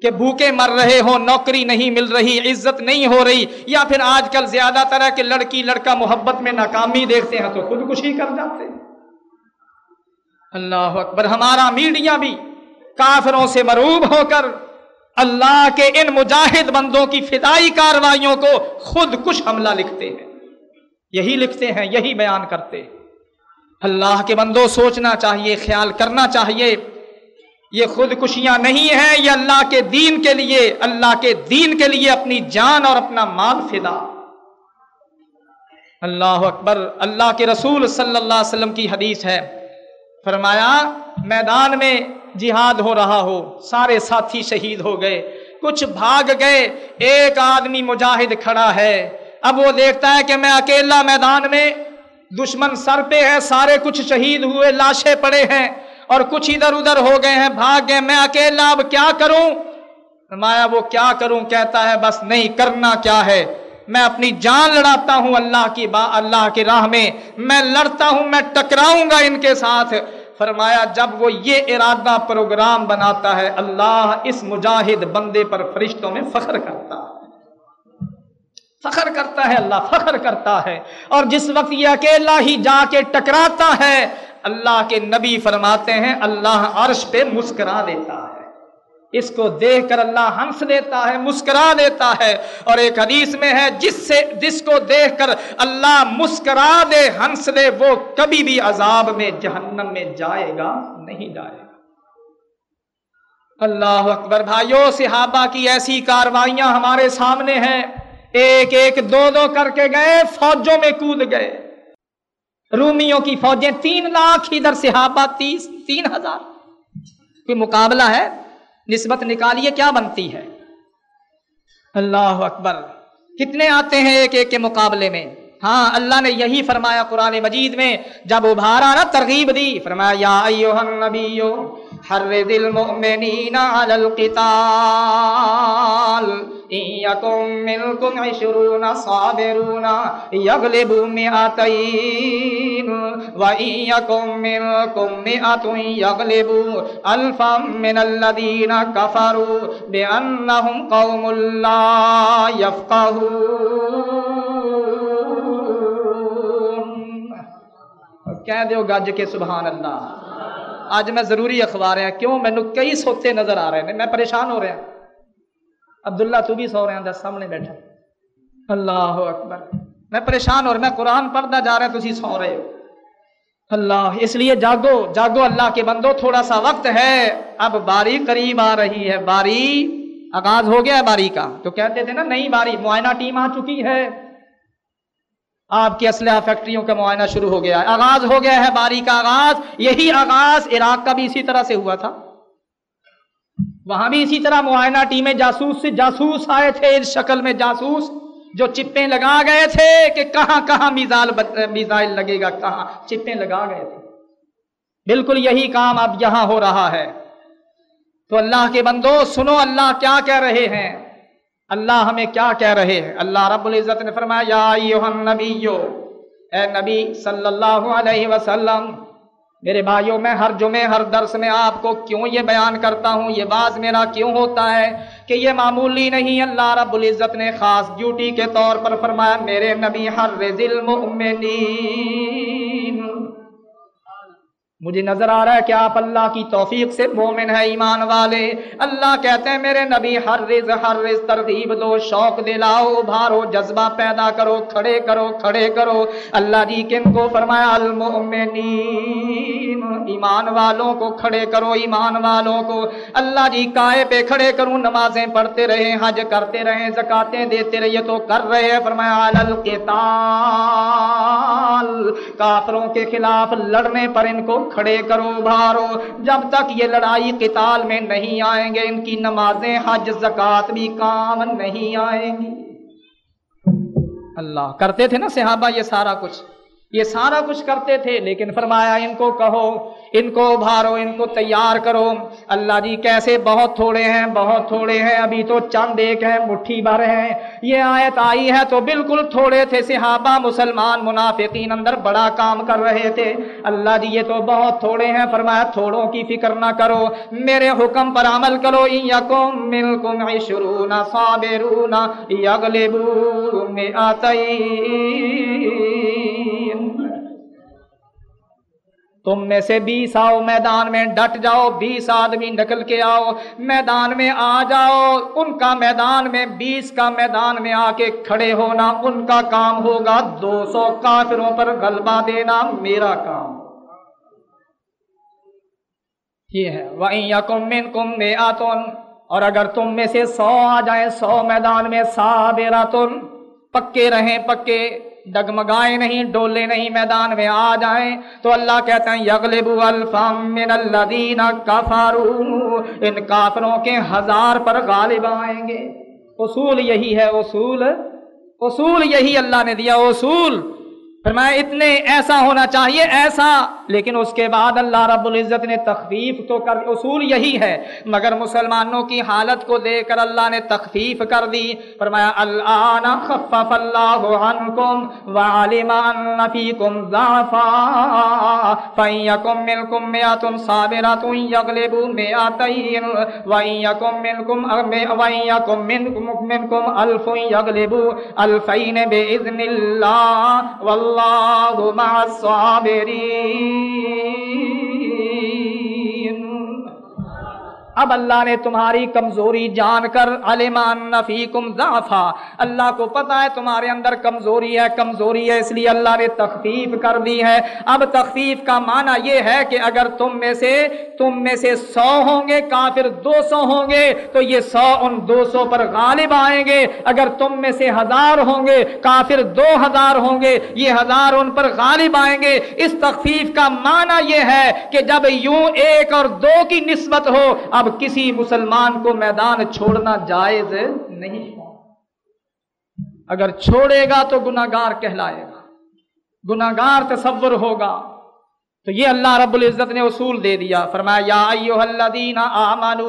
کہ بھوکے مر رہے ہو نوکری نہیں مل رہی، عزت نہیں ہو رہی، یا پھر آج کل زیادہ تر کہ لڑکی، لڑکا محبت میں ناکامی دیکھتے ہیں تو خودکشی کر جاتے ہیں۔ اللہ اکبر، ہمارا میڈیا بھی کافروں سے مروب ہو کر اللہ کے ان مجاہد بندوں کی فدائی کاروائیوں کو خود کش حملہ لکھتے ہیں۔ یہی لکھتے ہیں، یہی بیان کرتے ہیں۔ اللہ کے بندوں سوچنا چاہیے، خیال کرنا چاہیے۔ یہ خودکشیاں نہیں ہیں، یہ اللہ کے دین کے لیے، اللہ کے دین کے لیے اپنی جان اور اپنا مال فدا۔ اللہ اکبر، اللہ کے رسول صلی اللہ علیہ وسلم کی حدیث ہے۔ فرمایا، میدان میں جہاد ہو رہا ہو، سارے ساتھی شہید ہو گئے۔ کچھ بھاگ گئے، ایک آدمی مجاہد کھڑا ہے۔ اب وہ دیکھتا ہے کہ میں اکیلا میدان میں دشمن سر پہ ہے، سارے کچھ شہید ہوئے، لاشیں پڑے ہیں اور کچھ ادھر ادھر ہو گئے ہیں، بھاگ گئے، میں اکیلا اب کیا کروں؟ مایا وہ کیا کروں؟ کہتا ہے، بس نہیں، کرنا کیا ہے؟ میں اپنی جان لڑاتا ہوں اللہ کی با، اللہ کی راہ میں۔ میں لڑتا ہوں، میں ٹکراؤں گا ان کے ساتھ۔ فرمایا، جب وہ یہ ارادہ پروگرام بناتا ہے، اللہ اس مجاہد بندے پر فرشتوں میں فخر کرتا ہے۔ فخر کرتا ہے، اللہ فخر کرتا ہے۔ اور جس وقت یہ اکیلا ہی جا کے ٹکراتا ہے، اللہ کے نبی فرماتے ہیں، اللہ عرش پہ مسکرا دیتا ہے۔ اس کو دیکھ کر اللہ ہنس دیتا ہے، مسکرا دیتا ہے۔ اور ایک حدیث میں ہے، جس سے، جس کو دیکھ کر اللہ مسکرا دے، ہنس دے، وہ کبھی بھی عذاب میں، جہنم میں جائے گا، نہیں جائے گا۔ اللہ اکبر، بھائیو، صحابہ کی ایسی کاروائیاں ہمارے سامنے ہیں۔ ایک ایک دو دو کر کے گئے، فوجوں میں کود گئے۔ رومیوں کی فوجیں تین لاکھ، ادھر صحابہ تیس، تین ہزار۔ کوئی مقابلہ ہے؟ نسبت نکالیے، کیا بنتی ہے؟ اللہ اکبر۔ کتنے آتے ہیں ایک ایک کے مقابلے میں؟ ہاں اللہ نے یہی فرمایا قرآن مجید میں، جب ابھارا نا ترغیب دی، فرمایا، یا ایوہ النبیو حرد المؤمنین علی القتال. یکم منکم عشرون صابرون یغلبو مئتین و یکم منکم مئتون یغلبو الفا من الذین کفروا بأنہم قوم لا یفقہون کہہ دیو گج کے سبحان اللہ. آج میں ضروری اخبار ہیں، کیوں؟ مینو کئی سوتے نظر آ رہے ہیں۔ میں پریشان ہو رہا ہوں۔ عبداللہ، تو بھی سو رہے ہیں سامنے بیٹھا۔ اللہ اکبر۔ میں پریشان ہو رہا میں قرآن پڑھتا جا رہا تھی سو رہے ہو۔ اللہ، اس لیے جاگو جاگو اللہ کے بندو، تھوڑا سا وقت ہے۔ اب باری قریب آ رہی ہے، باری آغاز ہو گیا ہے، باری کا۔ تو کہتے تھے نا، نئی باری، معائنہ ٹیم آ چکی ہے۔ آپ کی اسلحہ فیکٹریوں کا معائنہ شروع ہو گیا ہے۔ آغاز ہو گیا ہے باری کا آغاز۔ یہی آغاز عراق کا بھی اسی طرح سے ہوا تھا۔ وہاں بھی اسی طرح معائنہ ٹیمیں جاسوس سے جاسوس آئے تھے، اس شکل میں جاسوس جو چپیں لگا گئے تھے کہ کہاں کہاں میزائل میزائل لگے گا، کہاں چپیں لگا گئے تھے۔ بالکل یہی کام اب یہاں ہو رہا ہے۔ تو اللہ کے بندو، سنو اللہ کیا کہہ رہے ہیں۔ اللہ ہمیں کیا کہہ رہے ہیں؟ اللہ رب العزت نے فرمایا، یا ایوہ النبیو، اے نبی صلی اللہ علیہ وسلم، میرے بھائیوں میں ہر جمعے، ہر درس میں آپ کو کیوں یہ بیان کرتا ہوں؟ یہ باز میرا کیوں ہوتا ہے کہ یہ معمولی نہیں؟ اللہ رب العزت نے خاص ڈیوٹی کے طور پر فرمایا، میرے نبی ہر رزل مجھے نظر آ رہا ہے کہ آپ اللہ کی توفیق سے مومن ہے ایمان والے۔ اللہ کہتے ہیں، میرے نبی، ہر رز ہر رز ترتیب دو، شوق دلاؤ بھارو جذبہ پیدا کرو، کھڑے کرو کھڑے کرو۔ اللہ جی کن کو فرمایا؟ المؤمنین، ایمان والوں کو کھڑے کرو، ایمان والوں کو۔ اللہ جی کائے پہ کھڑے کروں نمازیں پڑھتے رہے، حج کرتے رہے، زکاتیں دیتے رہے تو کر رہے فرمایا، القتال، کافروں کے خلاف لڑنے پر ان کو کھڑے کرو بھارو۔ جب تک یہ لڑائی قتال میں نہیں آئیں گے، ان کی نمازیں، حج زکات بھی کام نہیں آئیں گی۔ اللہ کرتے تھے نا صحابہ یہ سارا کچھ؟ یہ سارا کچھ کرتے تھے، لیکن فرمایا، ان کو کہو، ان کو ابھارو، ان کو تیار کرو۔ اللہ جی کیسے؟ بہت تھوڑے ہیں، بہت تھوڑے ہیں۔ ابھی تو چند ایک ہیں، مٹھی بھر ہیں۔ یہ آیت آئی ہے تو بالکل تھوڑے تھے۔ صحابہ مسلمان، منافقین اندر بڑا کام کر رہے تھے۔ اللہ جی یہ تو بہت تھوڑے ہیں۔ فرمایا، تھوڑوں کی فکر نہ کرو۔ میرے حکم پر عمل کرو۔ یکم ملکم عشرون صابرون یغلبون تم میں سے بیس آؤ، میدان میں ڈٹ جاؤ، بیس آدمی نکل کے آؤ، میدان میں آ جاؤ۔ ان کا میدان میں بیس کا میدان میں آ کے کھڑے ہونا ان کا کام ہوگا۔ دو سو کافروں پر غلبہ دینا میرا کام۔ یہ ہے۔ وہیں کم من میں آتون اور اگر تم میں سے سو آ جائیں، سو میدان میں سا پکے رہیں، پکے۔ ڈگمگائے نہیں، ڈولے نہیں میدان میں آ جائیں۔ تو اللہ کہتے ہیں یغلب الفام من الذین کفروا۔ ان کافروں کے ہزار پر غالب آئیں گے۔ اصول یہی ہے، اصول اصول یہی اللہ نے دیا۔ اصول فرمایا، اتنے ایسا ہونا چاہیے، ایسا۔ لیکن اس کے بعد اللہ رب العزت نے تخفیف تو کر اصول یہی ہے۔ مگر مسلمانوں کی حالت کو دیکھ کر اللہ نے تخفیف کر دی۔ فرمایا، الان خفف اللہ عنکم وعلم ان فیکم ضعفا فیکم ملکم میات صابرات یغلبوا میاتین ویکم ملکم ویکم منکم منکم الف یغلبوا الفین باذن اللہ واللہ والله مع الصابرين. اب اللہ نے تمہاری کمزوری جان کر علمان نفیکم ضعفا، اللہ کو پتا ہے تمہارے اندر کمزوری ہے کمزوری ہے، اس لیے اللہ نے تخفیف کر دی ہے۔ اب تخفیف کا معنی یہ ہے کہ اگر تم میں سے، تم میں سے سو ہوں گے، کافر دو سو ہوں گے، تو یہ سو ان دو سو پر غالب آئیں گے۔ اگر تم میں سے ہزار ہوں گے، کافر دو ہزار ہوں گے، یہ ہزار ان پر غالب آئیں گے۔ اس تخفیف کا معنی یہ ہے کہ جب یوں ایک اور دو کی نسبت ہو، اب کسی مسلمان کو میدان چھوڑنا جائز نہیں اگر چھوڑے گا تو گناگار کہلائے گا۔ گناگار تصور ہوگا۔ تو یہ اللہ رب العزت نے اصول دے دیا۔ فرمایا، یا ایوہ الذین آمنو،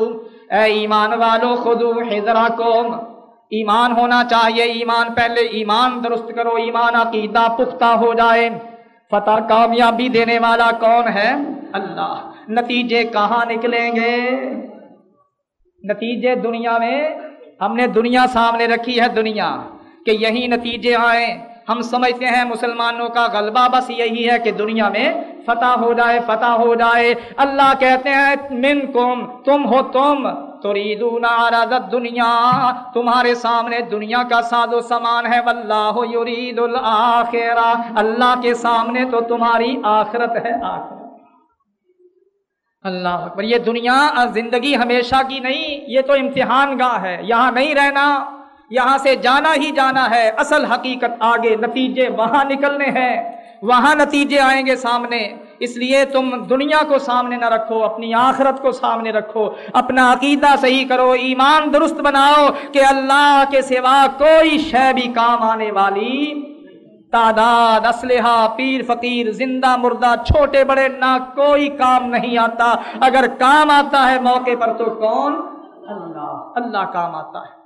اے ایمان والو خودو حضرکم ایمان ہونا چاہیے۔ ایمان پہلے ایمان درست کرو۔ ایمان عقیدہ پختہ ہو جائے۔ فتح کامیابی دینے والا کون ہے؟ اللہ۔ نتیجے کہاں نکلیں گے؟ نتیجے دنیا میں ہم نے دنیا سامنے رکھی ہے دنیا کہ یہی نتیجے آئیں۔ ہم سمجھتے ہیں مسلمانوں کا غلبہ بس یہی ہے کہ دنیا میں فتح ہو جائے، فتح ہو جائے۔ اللہ کہتے ہیں من کم تم ہو تم۔ تریدون عرض دنیا تمہارے سامنے دنیا کا ساد و سامان ہے۔ واللہ یرید الاخرہ اللہ کے سامنے تو تمہاری آخرت ہے آخرت۔ اللہ اکبر۔ یہ دنیا زندگی ہمیشہ کی نہیں، یہ تو امتحان گاہ ہے۔ یہاں نہیں رہنا، یہاں سے جانا ہی جانا ہے۔ اصل حقیقت آگے، نتیجے وہاں نکلنے ہیں۔ وہاں نتیجے آئیں گے سامنے۔ اس لیے تم دنیا کو سامنے نہ رکھو، اپنی آخرت کو سامنے رکھو۔ اپنا عقیدہ صحیح کرو، ایمان درست بناؤ کہ اللہ کے سوا کوئی شے بھی کام آنے والی تعداد، اسلحہ، پیر، فقیر، زندہ، مردہ، چھوٹے، بڑے، نہ کوئی کام نہیں آتا۔ اگر کام آتا ہے موقع پر تو کون؟ اللہ۔ اللہ کام آتا ہے۔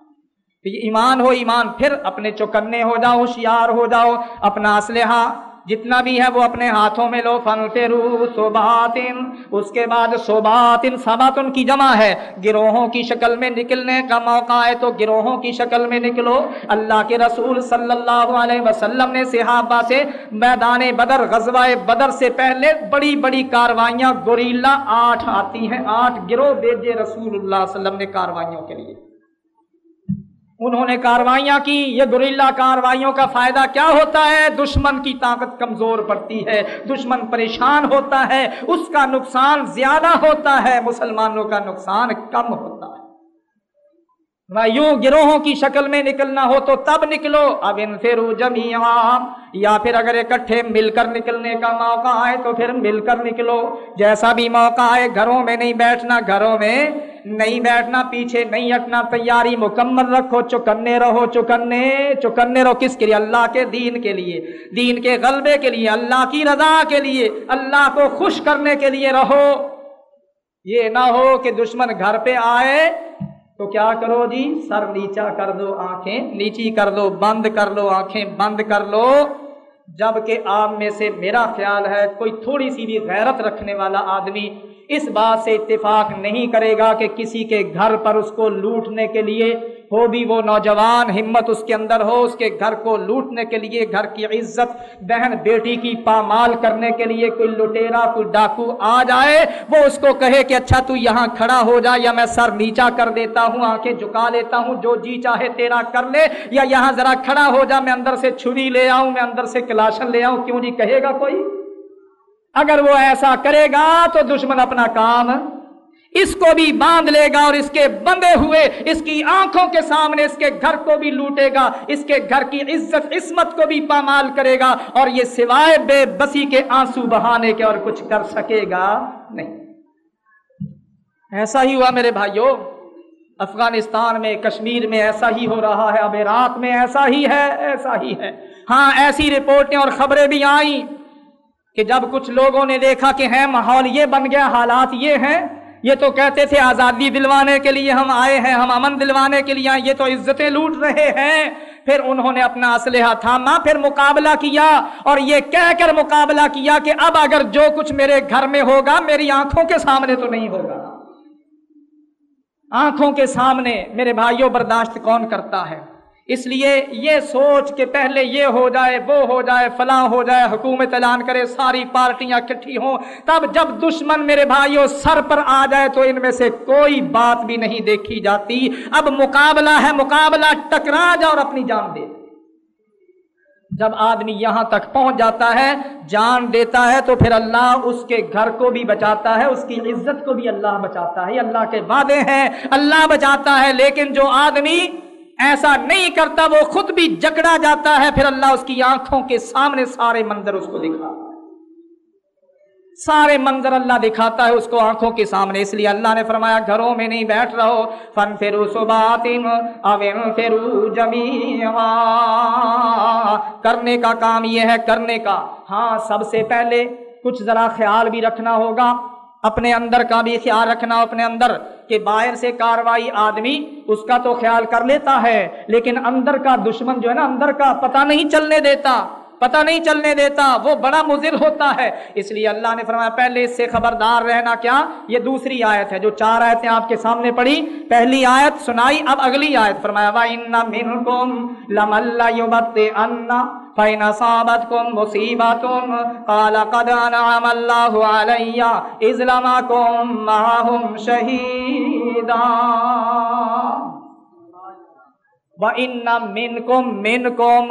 ایمان ہو ایمان، پھر اپنے چوکنے ہو جاؤ، ہوشیار ہو جاؤ، اپنا اسلحہ جتنا بھی ہے وہ اپنے ہاتھوں میں لو فن فرو سوباتن اس کے بعد سوباتن سباتن کی جمع ہے۔ گروہوں کی شکل میں نکلنے کا موقع ہے تو گروہوں کی شکل میں نکلو۔ اللہ کے رسول صلی اللہ علیہ وسلم نے صحابہ سے میدان بدر، غزوہ بدر سے پہلے بڑی بڑی کاروائیاں، گوریلا آٹھ آتی ہیں، آٹھ گروہ بھیجے رسول اللہ اللہ علیہ وسلم نے کاروائیوں کے لیے۔ انہوں نے کاروائیاں کی، یہ گریلا کاروائیوں کا فائدہ کیا ہوتا ہے؟ دشمن کی طاقت کمزور پڑتی ہے، دشمن پریشان ہوتا ہے، اس کا نقصان زیادہ ہوتا ہے، مسلمانوں کا نقصان کم ہوتا ہے۔ یوں گروہوں کی شکل میں نکلنا ہو تو تب نکلو۔ اب ان پھر یا پھر اگر اکٹھے مل کر نکلنے کا موقع آئے تو پھر مل کر نکلو۔ جیسا بھی موقع آئے، گھروں میں نہیں بیٹھنا، گھروں میں نہیں بیٹھنا، پیچھے نہیں ہٹنا، تیاری مکمل رکھو، چکنے رہو، چکنے چکنے رہو کس کے لیے؟ اللہ کے دین کے لیے۔ دین کے غلبے کے لیے، اللہ کی رضا کے لیے، اللہ کو خوش کرنے کے لیے رہو۔ یہ نہ ہو کہ دشمن گھر پہ آئے تو کیا کرو جی؟ سر نیچا کر دو آنکھیں، نیچی کر دو، بند کر لو آنکھیں، بند کر لو۔ جبکہ آپ میں سے میرا خیال ہے، کوئی تھوڑی سی بھی غیرت رکھنے والا آدمی اس بات سے اتفاق نہیں کرے گا کہ کسی کے گھر پر اس کو لوٹنے کے لیے ہو بھی وہ نوجوان، ہمت اس کے اندر ہو، اس کے گھر کو لوٹنے کے لیے، گھر کی عزت، بہن، بیٹی کی پامال کرنے کے لیے کوئی لٹیرا، کوئی ڈاکو آ جائے، وہ اس کو کہے کہ اچھا تو یہاں کھڑا ہو جا یا میں سر نیچا کر دیتا ہوں، آنکھیں جھکا لیتا ہوں، جو جی چاہے تیرا کر لے، یا یہاں ذرا کھڑا ہو جا، میں اندر سے چھری لے آؤں، میں اندر سے کلاشن لے آؤں، کیوں نہیں کہے گا کوئی؟ اگر وہ ایسا کرے گا تو دشمن اپنا کام اس کو بھی باندھ لے گا اور اس کے بندے ہوئے، اس کی آنکھوں کے سامنے، اس کے گھر کو بھی لوٹے گا، اس کے گھر کی عزت، عصمت کو بھی پامال کرے گا اور یہ سوائے بے بسی کے آنسو بہانے کے اور کچھ کر سکے گا نہیں۔ ایسا ہی ہوا میرے بھائیوں، افغانستان میں، کشمیر میں ایسا ہی ہو رہا ہے، اب عراق میں ایسا ہی ہے، ایسا ہی ہے۔ ہاں ایسی رپورٹیں اور خبریں بھی آئیں۔ کہ جب کچھ لوگوں نے دیکھا کہ ہے ماحول یہ بن گیا، حالات یہ ہیں، یہ تو کہتے تھے آزادی دلوانے کے لیے ہم آئے ہیں، ہم امن دلوانے کے لیے یہ تو عزتیں لوٹ رہے ہیں۔ پھر انہوں نے اپنا اسلحہ تھاما، پھر مقابلہ کیا اور یہ کہہ کر مقابلہ کیا کہ اب اگر جو کچھ میرے گھر میں ہوگا، میری آنکھوں کے سامنے تو نہیں ہوگا۔ آنکھوں کے سامنے میرے بھائیوں، برداشت کون کرتا ہے؟ اس لیے یہ سوچ کے پہلے یہ ہو جائے، وہ ہو جائے، فلاں ہو جائے، حکومت اعلان کرے، ساری پارٹیاں کٹھی ہوں، تب جب دشمن میرے بھائیوں سر پر آ جائے تو ان میں سے کوئی بات بھی نہیں دیکھی جاتی۔ اب مقابلہ ہے، مقابلہ ٹکرا جا اور اپنی جان دے۔ جب آدمی یہاں تک پہنچ جاتا ہے، جان دیتا ہے تو پھر اللہ اس کے گھر کو بھی بچاتا ہے، اس کی عزت کو بھی اللہ بچاتا ہے۔ اللہ کے وعدے ہیں، اللہ بچاتا ہے، لیکن جو آدمی ایسا نہیں کرتا، وہ خود بھی جکڑا جاتا ہے، پھر اللہ اس کی آنکھوں کے سامنے سارے منظر اس کو دکھاتا ہے۔ سارے منظر اللہ دکھاتا ہے اس کو آنکھوں کے سامنے، اس لیے اللہ نے فرمایا، گھروں میں نہیں بیٹھ رہو۔ فن فرو سباتم اوین فرو جمی کرنے کا کام یہ ہے، کرنے کا۔ ہاں سب سے پہلے کچھ ذرا خیال بھی رکھنا ہوگا۔ اپنے اندر کا بھی خیال رکھنا، اپنے اندر کہ باہر سے کاروائی آدمی اس کا تو خیال کر لیتا ہے، لیکن اندر کا دشمن جو ہے نا، اندر کا پتہ نہیں چلنے دیتا، پتہ نہیں چلنے دیتا، وہ بڑا مضر ہوتا ہے۔ اس لیے اللہ نے فرمایا، پہلے اس سے خبردار رہنا کیا؟ یہ دوسری آیت ہے جو چار آیتیں آپ کے سامنے پڑھی۔ پہلی آیت سنائی، اب اگلی آیت۔ فرمایا فإن أَصَابَتْكُمْ مصيبة قال قد أنعم الله علي إذ لمكم معهم شهيدا شَهِيدًا وَإِنَّ مِنْكُمْ مِنْكُمْ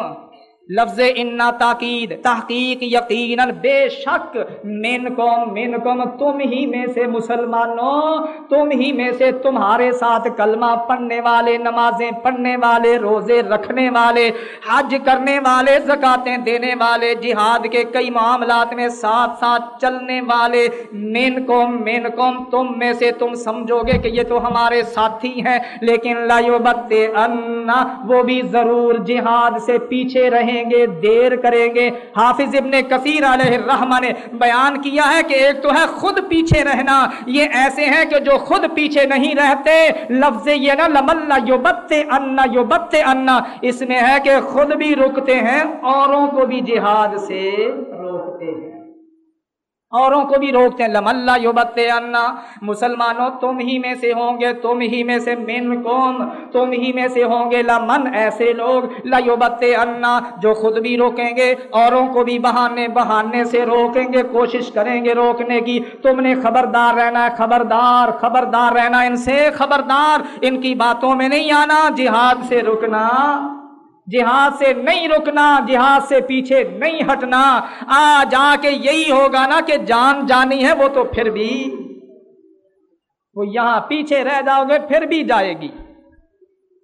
لفظ انا تاکید، تحقیق یقیناً بے شک من کم من کم تم ہی میں سے مسلمانوں، تم ہی میں سے تمہارے ساتھ کلمہ پڑھنے والے، نمازیں پڑھنے والے، روزے رکھنے والے، حج کرنے والے، زکاتیں دینے والے، جہاد کے کئی معاملات میں ساتھ ساتھ چلنے والے من کم من کم تم میں سے تم سمجھو گے کہ یہ تو ہمارے ساتھی ہیں، لیکن لا بتے انا وہ بھی ضرور جہاد سے پیچھے رہیں رہیں گے، دیر کریں گے۔ حافظ ابن کثیر علیہ الرحمہ نے بیان کیا ہے کہ ایک تو ہے خود پیچھے رہنا، یہ ایسے ہیں کہ جو خود پیچھے نہیں رہتے، لفظ یہ نا لملہ یوبت انا یوبت انا اس میں ہے کہ خود بھی رکتے ہیں، اوروں کو بھی جہاد سے روکتے ہیں۔ اوروں کو بھی روکتے ہیں۔ لم اللہ یو انا مسلمانوں، تم ہی میں سے ہوں گے، تم ہی میں سے من قوم تم ہی میں سے ہوں گے۔ لمن ایسے لوگ، لا لوبت انا جو خود بھی روکیں گے، اوروں کو بھی بہانے بہانے سے روکیں گے، کوشش کریں گے روکنے کی۔ تم نے خبردار رہنا ہے، خبردار خبردار رہنا ان سے خبردار، ان کی باتوں میں نہیں آنا، جہاد سے رکنا۔ جہاں سے نہیں رکنا، جہاں سے پیچھے نہیں ہٹنا۔ آ جا کے یہی ہوگا نا کہ جان جانی ہے وہ تو پھر بھی، وہ یہاں پیچھے رہ جاؤ گے، پھر بھی جائے گی۔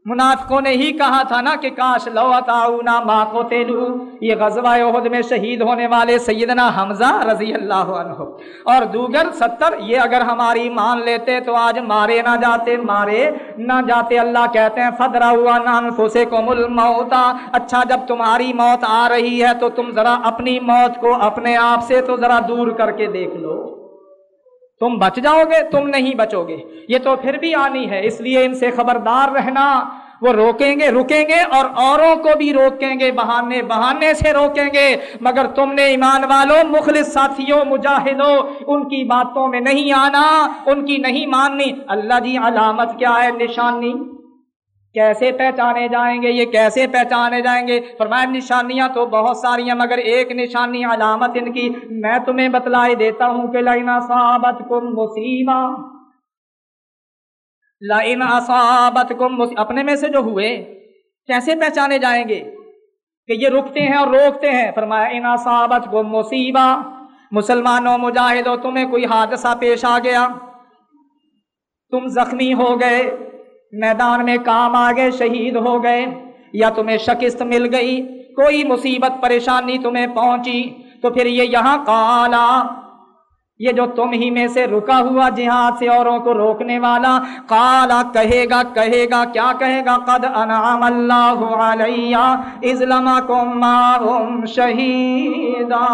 منافقوں نے ہی کہا تھا نا کہ کاش لو اتاؤنا ما کو تیلو یہ غزوہ احد میں شہید ہونے والے سیدنا حمزہ رضی اللہ عنہ۔ اور دوگر ستر، یہ اگر ہماری مان لیتے تو آج مارے نہ جاتے، مارے نہ جاتے۔ اللہ کہتے ہیں فدرا ہوا نان فوسے کو مل موتا اچھا جب تمہاری موت آ رہی ہے تو تم ذرا اپنی موت کو اپنے آپ سے تو ذرا دور کر کے دیکھ لو۔ تم بچ جاؤ گے، تم نہیں بچو گے۔ یہ تو پھر بھی آنی ہے، اس لیے ان سے خبردار رہنا۔ وہ روکیں گے، رکیں گے اور اوروں کو بھی روکیں گے، بہانے بہانے سے روکیں گے۔ مگر تم نے ایمان والوں، مخلص ساتھیوں، مجاہدوں، ان کی باتوں میں نہیں آنا، ان کی نہیں ماننی۔ اللہ جی علامت کیا ہے، نشانی؟ کیسے پہچانے جائیں گے، یہ کیسے پہچانے جائیں گے؟ فرمایا، نشانیاں تو بہت ساری ہیں، مگر ایک نشانی علامت ان کی میں تمہیں بتلائی دیتا ہوں کہ لینا صحابت کم مصیبہ۔ لائن اصابت کم اپنے میں سے جو ہوئے، کیسے پہچانے جائیں گے؟ کہ یہ رکتے ہیں اور روکتے ہیں۔ فرمایا ان اصابت کو مصیبہ۔ مسلمانوں، مجاہدوں، تمہیں کوئی حادثہ پیش آ گیا؟ تم زخمی ہو گئے۔ میدان میں کام آ گئے شہید ہو گئے، یا تمہیں شکست مل گئی، کوئی مصیبت پریشانی تمہیں پہنچی، تو پھر یہ یہاں کالا یہ جو تم ہی میں سے رکا ہوا جہاد سے اوروں کو روکنے والا کالا کہے گا کہے گا، کیا کہے گا؟ قد انعام اللہ علیہ ازلم شہیدا۔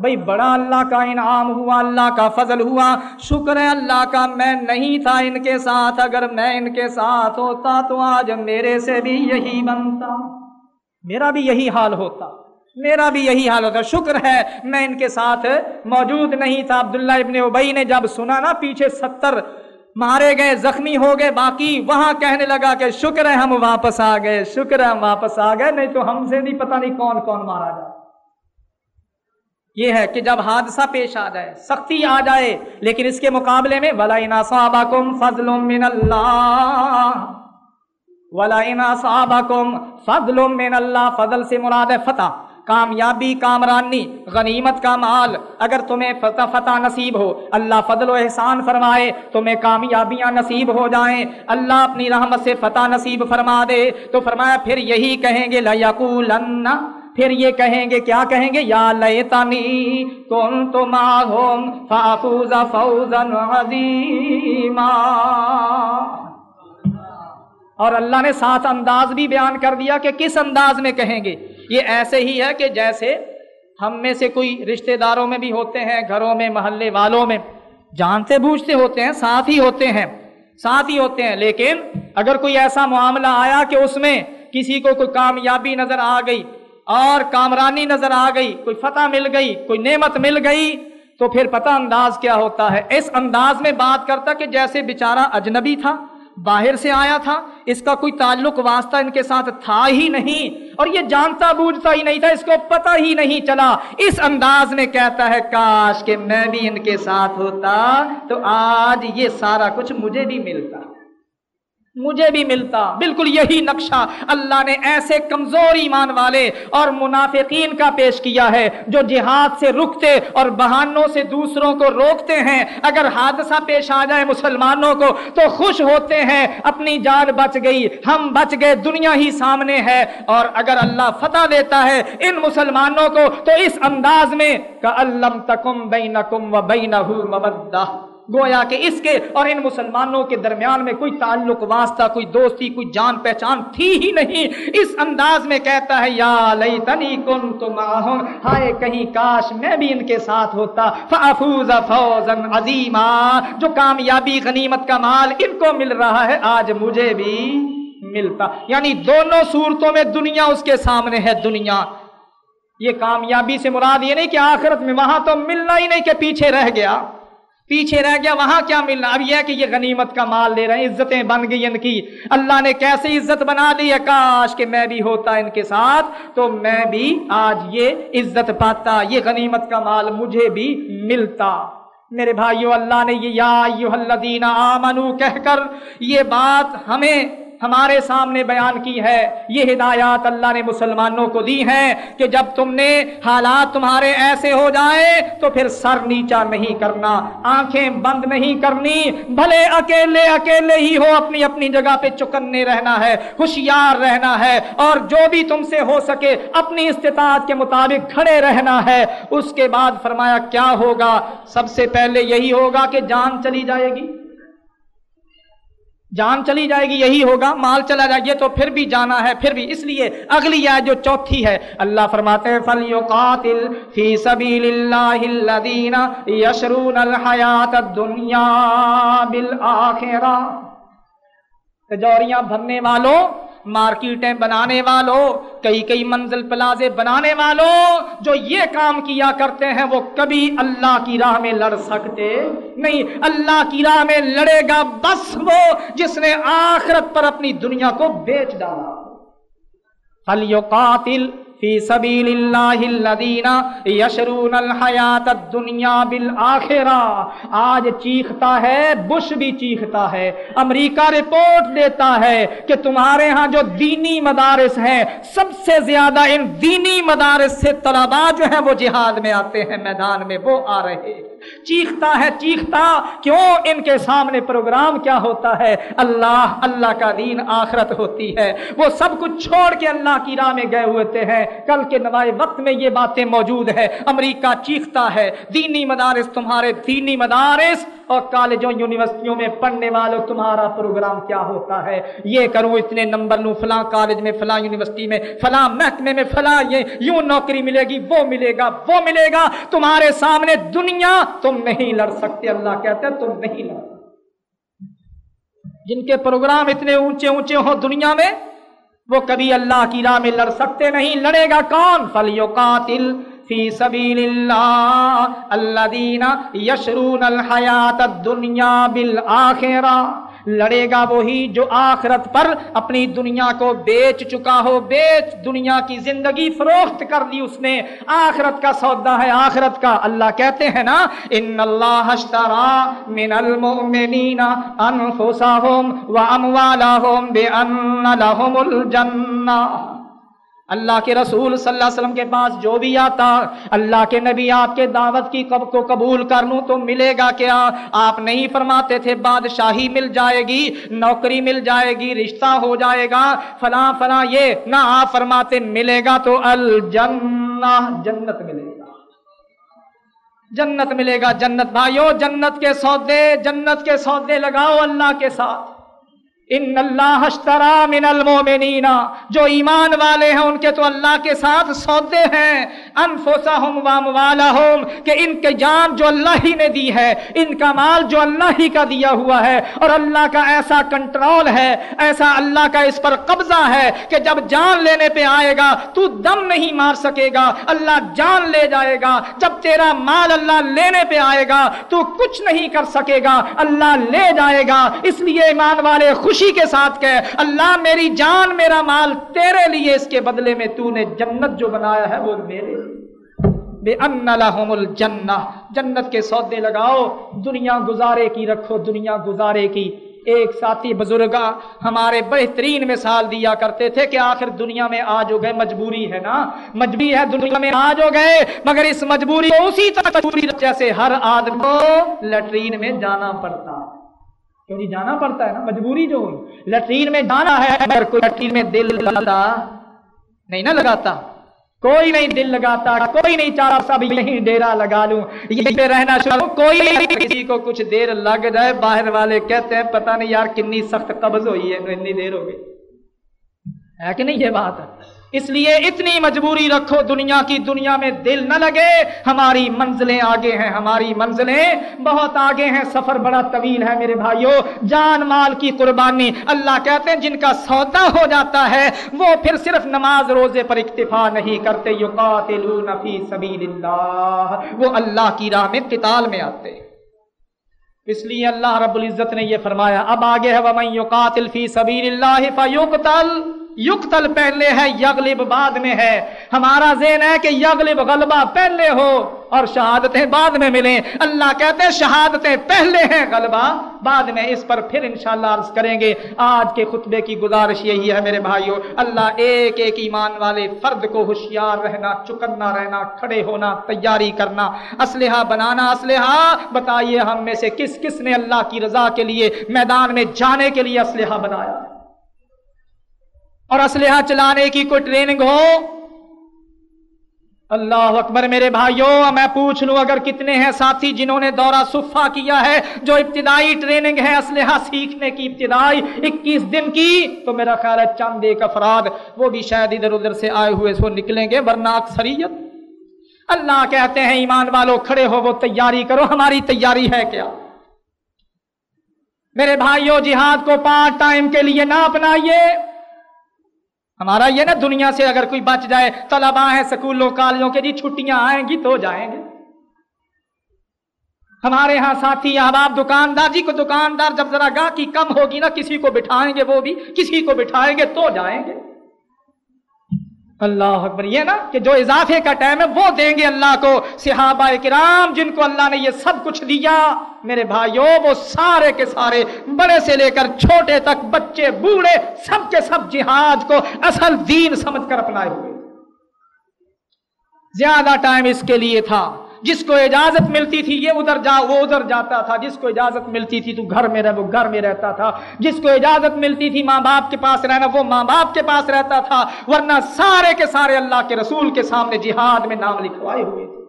بھائی بڑا اللہ کا انعام ہوا، اللہ کا فضل ہوا۔ شکر ہے اللہ کا، میں نہیں تھا ان کے ساتھ۔ اگر میں ان کے ساتھ ہوتا تو آج میرے سے بھی یہی بنتا۔ میرا بھی یہی حال ہوتا۔ میرا بھی یہی حال ہوتا۔ شکر ہے میں ان کے ساتھ موجود نہیں تھا۔ عبداللہ ابن ابئی نے جب سنا نا، پیچھے ستر مارے گئے، زخمی ہو گئے، باقی وہاں کہنے لگا کہ شکر ہے ہم واپس آ گئے، شکر ہے ہم واپس آ گئے، نہیں تو ہم سے نہیں پتا نہیں کون کون مارا جائے۔ یہ ہے کہ جب حادثہ پیش آ جائے، سختی آ جائے، لیکن اس کے مقابلے میں ولا صابم فضل من اللہ ولا صابم فضل من اللہ فضل سے مراد فتح، کامیابی، کامرانی، غنیمت کا مال۔ اگر تمہیں فتح فتح نصیب ہو، اللہ فضل و احسان فرمائے، تمہیں کامیابیاں نصیب ہو جائیں، اللہ اپنی رحمت سے فتح نصیب فرما دے، تو فرمایا پھر یہی کہیں گے، لَيَقُولَنَّ پھر یہ کہیں گے، کیا کہیں گے؟ یا لیتنی کن تو ماہم فافوز فوزا عظیما۔ اور اللہ نے ساتھ انداز بھی بیان کر دیا کہ کس انداز میں کہیں گے۔ یہ ایسے ہی ہے کہ جیسے ہم میں سے کوئی رشتہ داروں میں بھی ہوتے ہیں، گھروں میں، محلے والوں میں۔ جانتے بوجھتے ہوتے ہیں، ساتھ ہی ہوتے ہیں، ساتھ ہی ہوتے ہیں۔ لیکن اگر کوئی ایسا معاملہ آیا کہ اس میں کسی کو کوئی کامیابی نظر آ گئی اور کامرانی نظر آ گئی، کوئی فتح مل گئی، کوئی نعمت مل گئی، تو پھر پتہ انداز کیا ہوتا ہے؟ اس انداز میں بات کرتا کہ جیسے بیچارہ اجنبی تھا، باہر سے آیا تھا، اس کا کوئی تعلق واسطہ ان کے ساتھ تھا ہی نہیں، اور یہ جانتا بوجھتا ہی نہیں تھا، اس کو پتہ ہی نہیں چلا۔ اس انداز میں کہتا ہے، کاش کہ میں بھی ان کے ساتھ ہوتا تو آج یہ سارا کچھ مجھے بھی ملتا۔ مجھے بھی ملتا۔ بالکل یہی نقشہ اللہ نے ایسے کمزور ایمان والے اور منافقین کا پیش کیا ہے جو جہاد سے رکتے اور بہانوں سے دوسروں کو روکتے ہیں۔ اگر حادثہ پیش آ جائے مسلمانوں کو تو خوش ہوتے ہیں۔ اپنی جان بچ گئی، ہم بچ گئے، دنیا ہی سامنے ہے۔ اور اگر اللہ فتح دیتا ہے ان مسلمانوں کو تو اس انداز میں کہ اللہ تکم بینکم و بینہ مبدہ گویا کہ اس کے اور ان مسلمانوں کے درمیان میں کوئی تعلق واسطہ، کوئی دوستی، کوئی جان پہچان تھی ہی نہیں۔ اس انداز میں کہتا ہے، یا لیتنی کنت معہم، ہائے کہیں کاش میں بھی ان کے ساتھ ہوتا۔ فافوز فوزا عظیما، جو کامیابی، غنیمت کا مال ان کو مل رہا ہے، آج مجھے بھی ملتا۔ یعنی دونوں صورتوں میں دنیا اس کے سامنے ہے، دنیا۔ یہ کامیابی سے مراد یہ نہیں کہ آخرت میں وہاں تو ملنا ہی نہیں کہ پیچھے رہ گیا۔ پیچھے رہ گیا، وہاں کیا ملنا؟ اب یہ کہ یہ غنیمت کا مال لے رہے ہیں، عزتیں بن گئی ان کی۔ اللہ نے کیسے عزت بنا دی؟ ہے کاش کہ میں بھی ہوتا ان کے ساتھ، تو میں بھی آج یہ عزت پاتا، یہ غنیمت کا مال مجھے بھی ملتا۔ میرے بھائیو، اللہ نے یہ، یا الذین آمنو، کہہ کر یہ بات ہمیں ہمارے سامنے بیان کی ہے۔ یہ ہدایات اللہ نے مسلمانوں کو دی ہیں کہ جب تم نے حالات تمہارے ایسے ہو جائے تو پھر سر نیچا نہیں کرنا، آنکھیں بند نہیں کرنی، بھلے اکیلے اکیلے ہی ہو اپنی اپنی جگہ پہ چکنے رہنا ہے، ہوشیار رہنا ہے۔ اور جو بھی تم سے ہو سکے اپنی استطاعت کے مطابق کھڑے رہنا ہے۔ اس کے بعد فرمایا، کیا ہوگا؟ سب سے پہلے یہی ہوگا کہ جان چلی جائے گی۔ جان چلی جائے گی، یہی ہوگا، مال چلا جائے گی تو پھر بھی جانا ہے، پھر بھی۔ اس لیے اگلی آیت جو چوتھی ہے، اللہ فرماتے ہیں، فَلْيُقَاتِلْ فِي سَبِيلِ اللَّهِ الَّذِينَ يَشْرُونَ الْحَيَاةَ الدُّنْيَا بِالْآخِرَةِ۔ تجوریاں بھرنے والوں مارکیٹیں بنانے والوں، کئی کئی منزل پلازے بنانے والوں جو یہ کام کیا کرتے ہیں، وہ کبھی اللہ کی راہ میں لڑ سکتے نہیں۔ اللہ کی راہ میں لڑے گا بس وہ جس نے آخرت پر اپنی دنیا کو بیچ ڈالا۔ قاتل فی سبیل اللہ الذین یشرون الحیات الدنیا بالآخرہ آج چیختا ہے، بش بھی چیختا ہے۔ امریکہ رپورٹ دیتا ہے کہ تمہارے ہاں جو دینی مدارس ہیں، سب سے زیادہ ان دینی مدارس سے طلبا جو ہیں وہ جہاد میں آتے ہیں، میدان میں وہ آ رہے ہیں۔ چیختا ہے، چیختا، کیوں؟ ان کے سامنے پروگرام کیا ہوتا ہے؟ اللہ اللہ کا دین آخرت ہوتی ہے۔ وہ سب کچھ چھوڑ کے اللہ کی راہ میں گئے ہوتے ہیں۔ کل کے نوائے وقت میں یہ باتیں موجود ہے امریکہ چیختا ہے، دینی مدارس تمہارے دینی مدارس اور کالجوں یونیورسٹیوں میں پڑھنے والوں، تمہارا پروگرام کیا ہوتا ہے؟ یہ کروں اتنے نمبر لوں، فلاں کالج میں، فلاں یونیورسٹی میں، فلاں محکمے میں، فلاں یہ یوں نوکری ملے گی، وہ ملے گا، وہ ملے گا، تمہارے سامنے دنیا، تم نہیں لڑ سکتے، اللہ کہتے ہیں تم نہیں لڑ سکتے۔ جن کے پروگرام اتنے اونچے اونچے ہوں دنیا میں، وہ کبھی اللہ کی راہ میں لڑ سکتے نہیں، لڑے گا کون؟ فلیو قاتل فی سبیل اللہ الذین یشرون الحیات الدنیا بالآخرہ لڑے گا وہی جو آخرت پر اپنی دنیا کو بیچ چکا ہو، بیچ دنیا کی زندگی فروخت کر دی اس نے. آخرت کا سودا ہے، آخرت کا. اللہ کہتے ہیں نا، ان اللہ اشترا من المؤمنین انفسهم واموالهم بان لهم الجنہ. اللہ کے رسول صلی اللہ علیہ وسلم کے پاس جو بھی آتا، اللہ کے نبی آپ کے دعوت کی کب کو قبول کر لوں تو ملے گا کیا؟ آپ نہیں فرماتے تھے بادشاہی مل جائے گی، نوکری مل جائے گی، رشتہ ہو جائے گا، فلاں فلاں یہ نہ آپ فرماتے ملے گا تو الجنہ، جنت ملے گا۔ جنت ملے گا، جنت بھائیو، جنت کے سودے، جنت کے سودے لگاؤ اللہ کے ساتھ۔ ان اللہ اشترا من المومنین جو ایمان والے ہیں، ان کے تو اللہ کے ساتھ سودے ہیں۔ انفسہم واموالہم کہ ان کے جان جو اللہ ہی نے دی ہے، ان کا مال جو اللہ ہی کا دیا ہوا ہے، اور اللہ کا ایسا کنٹرول ہے، ایسا اللہ کا اس پر قبضہ ہے کہ جب جان لینے پہ آئے گا، تو دم نہیں مار سکے گا، اللہ جان لے جائے گا۔ جب تیرا مال اللہ لینے پہ آئے گا، تو کچھ نہیں کر سکے گا، اللہ لے جائے گا۔ اس لیے ایمان والے، خوشی کے ساتھ کہے اللہ میری جان، میرا مال تیرے لیے اس کے بدلے میں تو نے جنت جو بنایا ہے، وہ میرے بے ان لہم الجنہ جنت کے سودے لگاؤ، دنیا گزارے کی رکھو، دنیا گزارے کی۔ ایک ساتھی بزرگ ہمارے بہترین مثال دیا کرتے تھے کہ آخر دنیا میں آج ہو گئے، مجبوری ہے نا؟ مجبوری ہے دنیا میں آج ہو گئے، مگر اس مجبوری کو اسی طرح مجبوری جیسے ہر آدمی کو لٹرین میں جانا پڑتا۔ کیوں جی جانا پڑتا ہے نا؟ مجبوری جو ہوئی لٹرین میں جانا ہے اگر کوئی لٹرین میں دل لگاتا نہیں نا لگاتا۔ کوئی نہیں دل لگاتا، کوئی نہیں چاہتا، سب یہیں ڈیرا لگا لوں۔ یہیں پہ رہنا شروع، کوئی نہیں کسی کو کچھ دیر لگ جائے۔ باہر والے کہتے ہیں، پتہ نہیں یار کنی سخت قبض ہوئی ہے اتنی دیر ہو گئی۔ ہے کہ نہیں یہ بات؟ ہے اس لیے اتنی مجبوری رکھو، دنیا کی دنیا میں دل نہ لگے۔ ہماری منزلیں آگے ہیں، ہماری منزلیں بہت آگے ہیں۔ سفر بڑا طویل ہے میرے بھائیوں جان مال کی قربانی اللہ کہتے ہیں، جن کا سودا ہو جاتا ہے، وہ پھر صرف نماز روزے پر اکتفا نہیں کرتے۔ یقاتلون فی سبیل اللہ وہ اللہ کی راہ میں قتال میں آتے اس لیے اللہ رب العزت نے یہ فرمایا، اب آگے ہے، وَمَن يُقَاتِلْ فِي سَبِيلِ اللَّهِ فَيُقْتَلْ یقتل پہلے ہے، یغلب بعد میں ہے۔ ہمارا ذہن ہے کہ یغلب غلبہ پہلے ہو اور شہادتیں بعد میں ملیں۔ اللہ کہتے ہیں شہادتیں پہلے ہیں، غلبہ بعد میں۔ اس پر پھر انشاءاللہ عرض کریں گے۔ آج کے خطبے کی گزارش یہی ہے میرے بھائیوں اللہ ایک ایک ایمان والے فرد کو ہوشیار رہنا، چکنا رہنا، کھڑے ہونا، تیاری کرنا۔ اسلحہ بنانا، اسلحہ، بتائیے ہم میں سے کس کس نے اللہ کی رضا کے لیے میدان میں جانے کے لیے اسلحہ بنایا؟ اور اسلحہ چلانے کی کوئی ٹریننگ ہو؟ اللہ اکبر میرے بھائیوں میں پوچھ لوں، اگر کتنے ہیں ساتھی جنہوں نے دورہ صفا کیا ہے، جو ابتدائی ٹریننگ ہے اسلحہ سیکھنے کی ابتدائی اکیس دن کی؟ تو میرا خیال ہے چند ایک افراد وہ بھی شاید ادھر ادھر سے آئے ہوئے سو نکلیں گے، ورنہ اکثریت۔ اللہ کہتے ہیں، ایمان والوں کھڑے ہو، وہ تیاری کرو، ہماری تیاری ہے کیا؟ میرے بھائیوں جہاد کو پارٹ ٹائم کے لیے نہ اپنائیے۔ ہمارا یہ نا دنیا سے اگر کوئی بچ جائے طلبا ہیں، سکولوں، کالجوں کے جی چھٹیاں آئیں گی تو جائیں گے۔ ہمارے ہاں ساتھی، احباب، دکاندار جی کو دکاندار جب ذرا گاہ کی کم ہوگی نا کسی کو بٹھائیں گے وہ بھی، کسی کو بٹھائیں گے تو جائیں گے۔ اللہ اکبر۔ یہ نا کہ جو اضافے کا ٹائم ہے وہ دیں گے اللہ کو۔ صحابہ کرام جن کو اللہ نے یہ سب کچھ دیا، میرے بھائیوں وہ سارے کے سارے بڑے سے لے کر چھوٹے تک، بچے، بوڑھے، سب کے سب جہاد کو اصل دین سمجھ کر اپنائے ہوئے۔ زیادہ ٹائم اس کے لیے تھا۔ جس کو اجازت ملتی تھی یہ ادھر جا، وہ ادھر جاتا تھا۔ جس کو اجازت ملتی تھی تو گھر میں رہ، وہ گھر میں رہتا تھا۔ جس کو اجازت ملتی تھی ماں باپ کے پاس رہنا، وہ ماں باپ کے پاس رہتا تھا۔ ورنہ سارے کے سارے اللہ کے رسول کے سامنے جہاد میں نام لکھوائے ہوئے تھے۔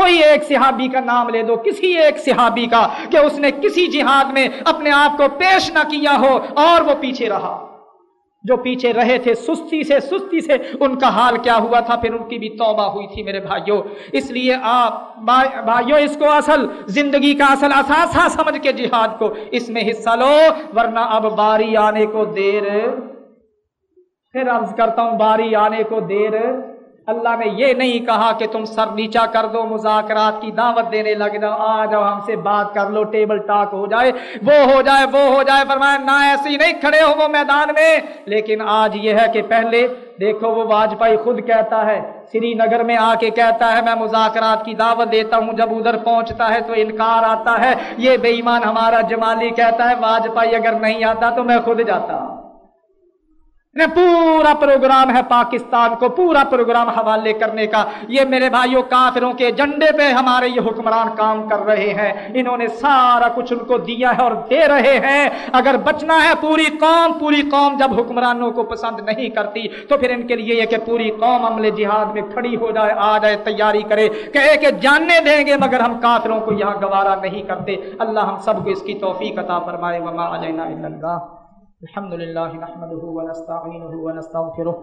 کوئی ایک صحابی کا نام لے دو، کسی ایک صحابی کا کہ اس نے کسی جہاد میں اپنے آپ کو پیش نہ کیا ہو اور وہ پیچھے رہا۔ جو پیچھے رہے تھے، سستی سے سستی سے، ان کا حال کیا ہوا تھا؟ پھر ان کی بھی توبہ ہوئی تھی میرے بھائیوں اس لیے آپ بھائیوں اس کو اصل زندگی کا اصل اثاثہ سمجھ کے جہاد کو اس میں حصہ لو، ورنہ اب باری آنے کو دیر۔ پھر عرض کرتا ہوں، باری آنے کو دیر۔ اللہ نے یہ نہیں کہا کہ تم سر نیچا کر دو، مذاکرات کی دعوت دینے لگ جاؤ آ جاؤ ہم سے بات کر لو، ٹیبل ٹاک ہو جائے، وہ ہو جائے، وہ ہو جائے، فرمایا، نہ ایسی نہیں کھڑے ہو وہ میدان میں۔ لیکن آج یہ ہے کہ پہلے دیکھو، وہ واجپئی خود کہتا ہے، سری نگر میں آ کے کہتا ہے، میں مذاکرات کی دعوت دیتا ہوں، جب ادھر پہنچتا ہے تو انکار آتا ہے۔ یہ بے ایمان ہمارا جمالی کہتا ہے واجپئی اگر نہیں آتا تو میں خود جاتا۔ ہوں پورا پروگرام ہے پاکستان کو، پورا پروگرام حوالے کرنے کا۔ یہ میرے بھائیوں کافروں کے جنڈے پہ ہمارے یہ حکمران کام کر رہے ہیں۔ انہوں نے سارا کچھ ان کو دیا ہے اور دے رہے ہیں۔ اگر بچنا ہے پوری قوم پوری قوم جب حکمرانوں کو پسند نہیں کرتی تو پھر ان کے لیے یہ کہ پوری قوم عمل جہاد میں کھڑی ہو جائے، آ جائے، تیاری کرے۔ کہے کہ جاننے دیں گے مگر ہم کافروں کو یہاں گوارا نہیں کرتے۔ اللہ ہم سب کو اس کی توفیق عطا فرمائے۔ وما علینا اللہ الحمد لله نحمده ونستعينه ونستغفره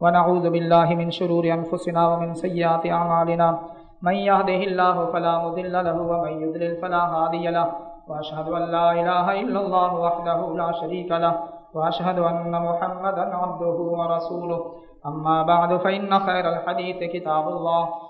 ونعوذ بالله من شرور أنفسنا ومن سيئات أعمالنا. من يهده الله فلا مضل له ومن يضلل فلا هادي له. وأشهد أن لا إله إلا الله وحده لا شريك له. وأشهد أن محمدا عبده ورسوله. أما بعد، فإن خير الحديث كتاب الله.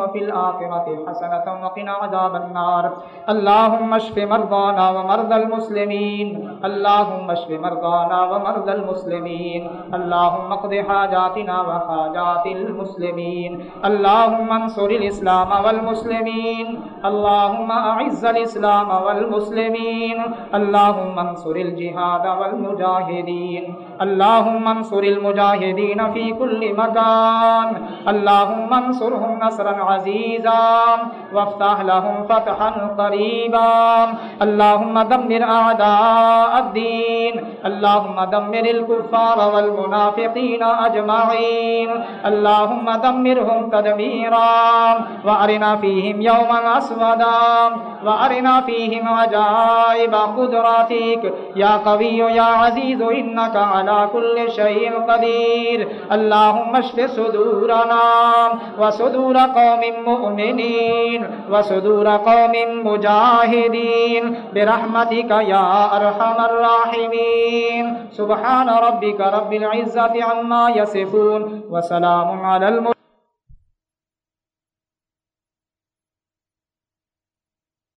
وفي الآخرة حسنة وقنا عذاب النار. اللهم اشف مرضانا ومرضى المسلمين. اللهم اشف مرضانا ومرضى المسلمين. اللهم اقض حاجاتنا وحاجات المسلمين. اللهم انصر الإسلام والمسلمين. اللهم أعز الإسلام والمسلمين. اللهم انصر الجهاد والمجاهدين. اللهم انصر المجاهدين في كل مكان. اللهم انصرهم نصرا عزيزا وافتح لهم فتحا قريبا اللهم دمر أعداء الدين اللهم دمر الكفار والمنافقين أجمعين اللهم دمرهم تدميرا وأرنا فيهم يوما أسودا وأرنا فيهم عجائب قدراتك يا قوي يا عزيز إنك على كل شيء قدير اللهم اشف صدورنا۔ وصدور قوم قوم مؤمنين وصدور قوم مجاهدين برحمتك يا أرحم الراحمين سبحان ربك رب العزة عما يصفون وسلام على المرسلين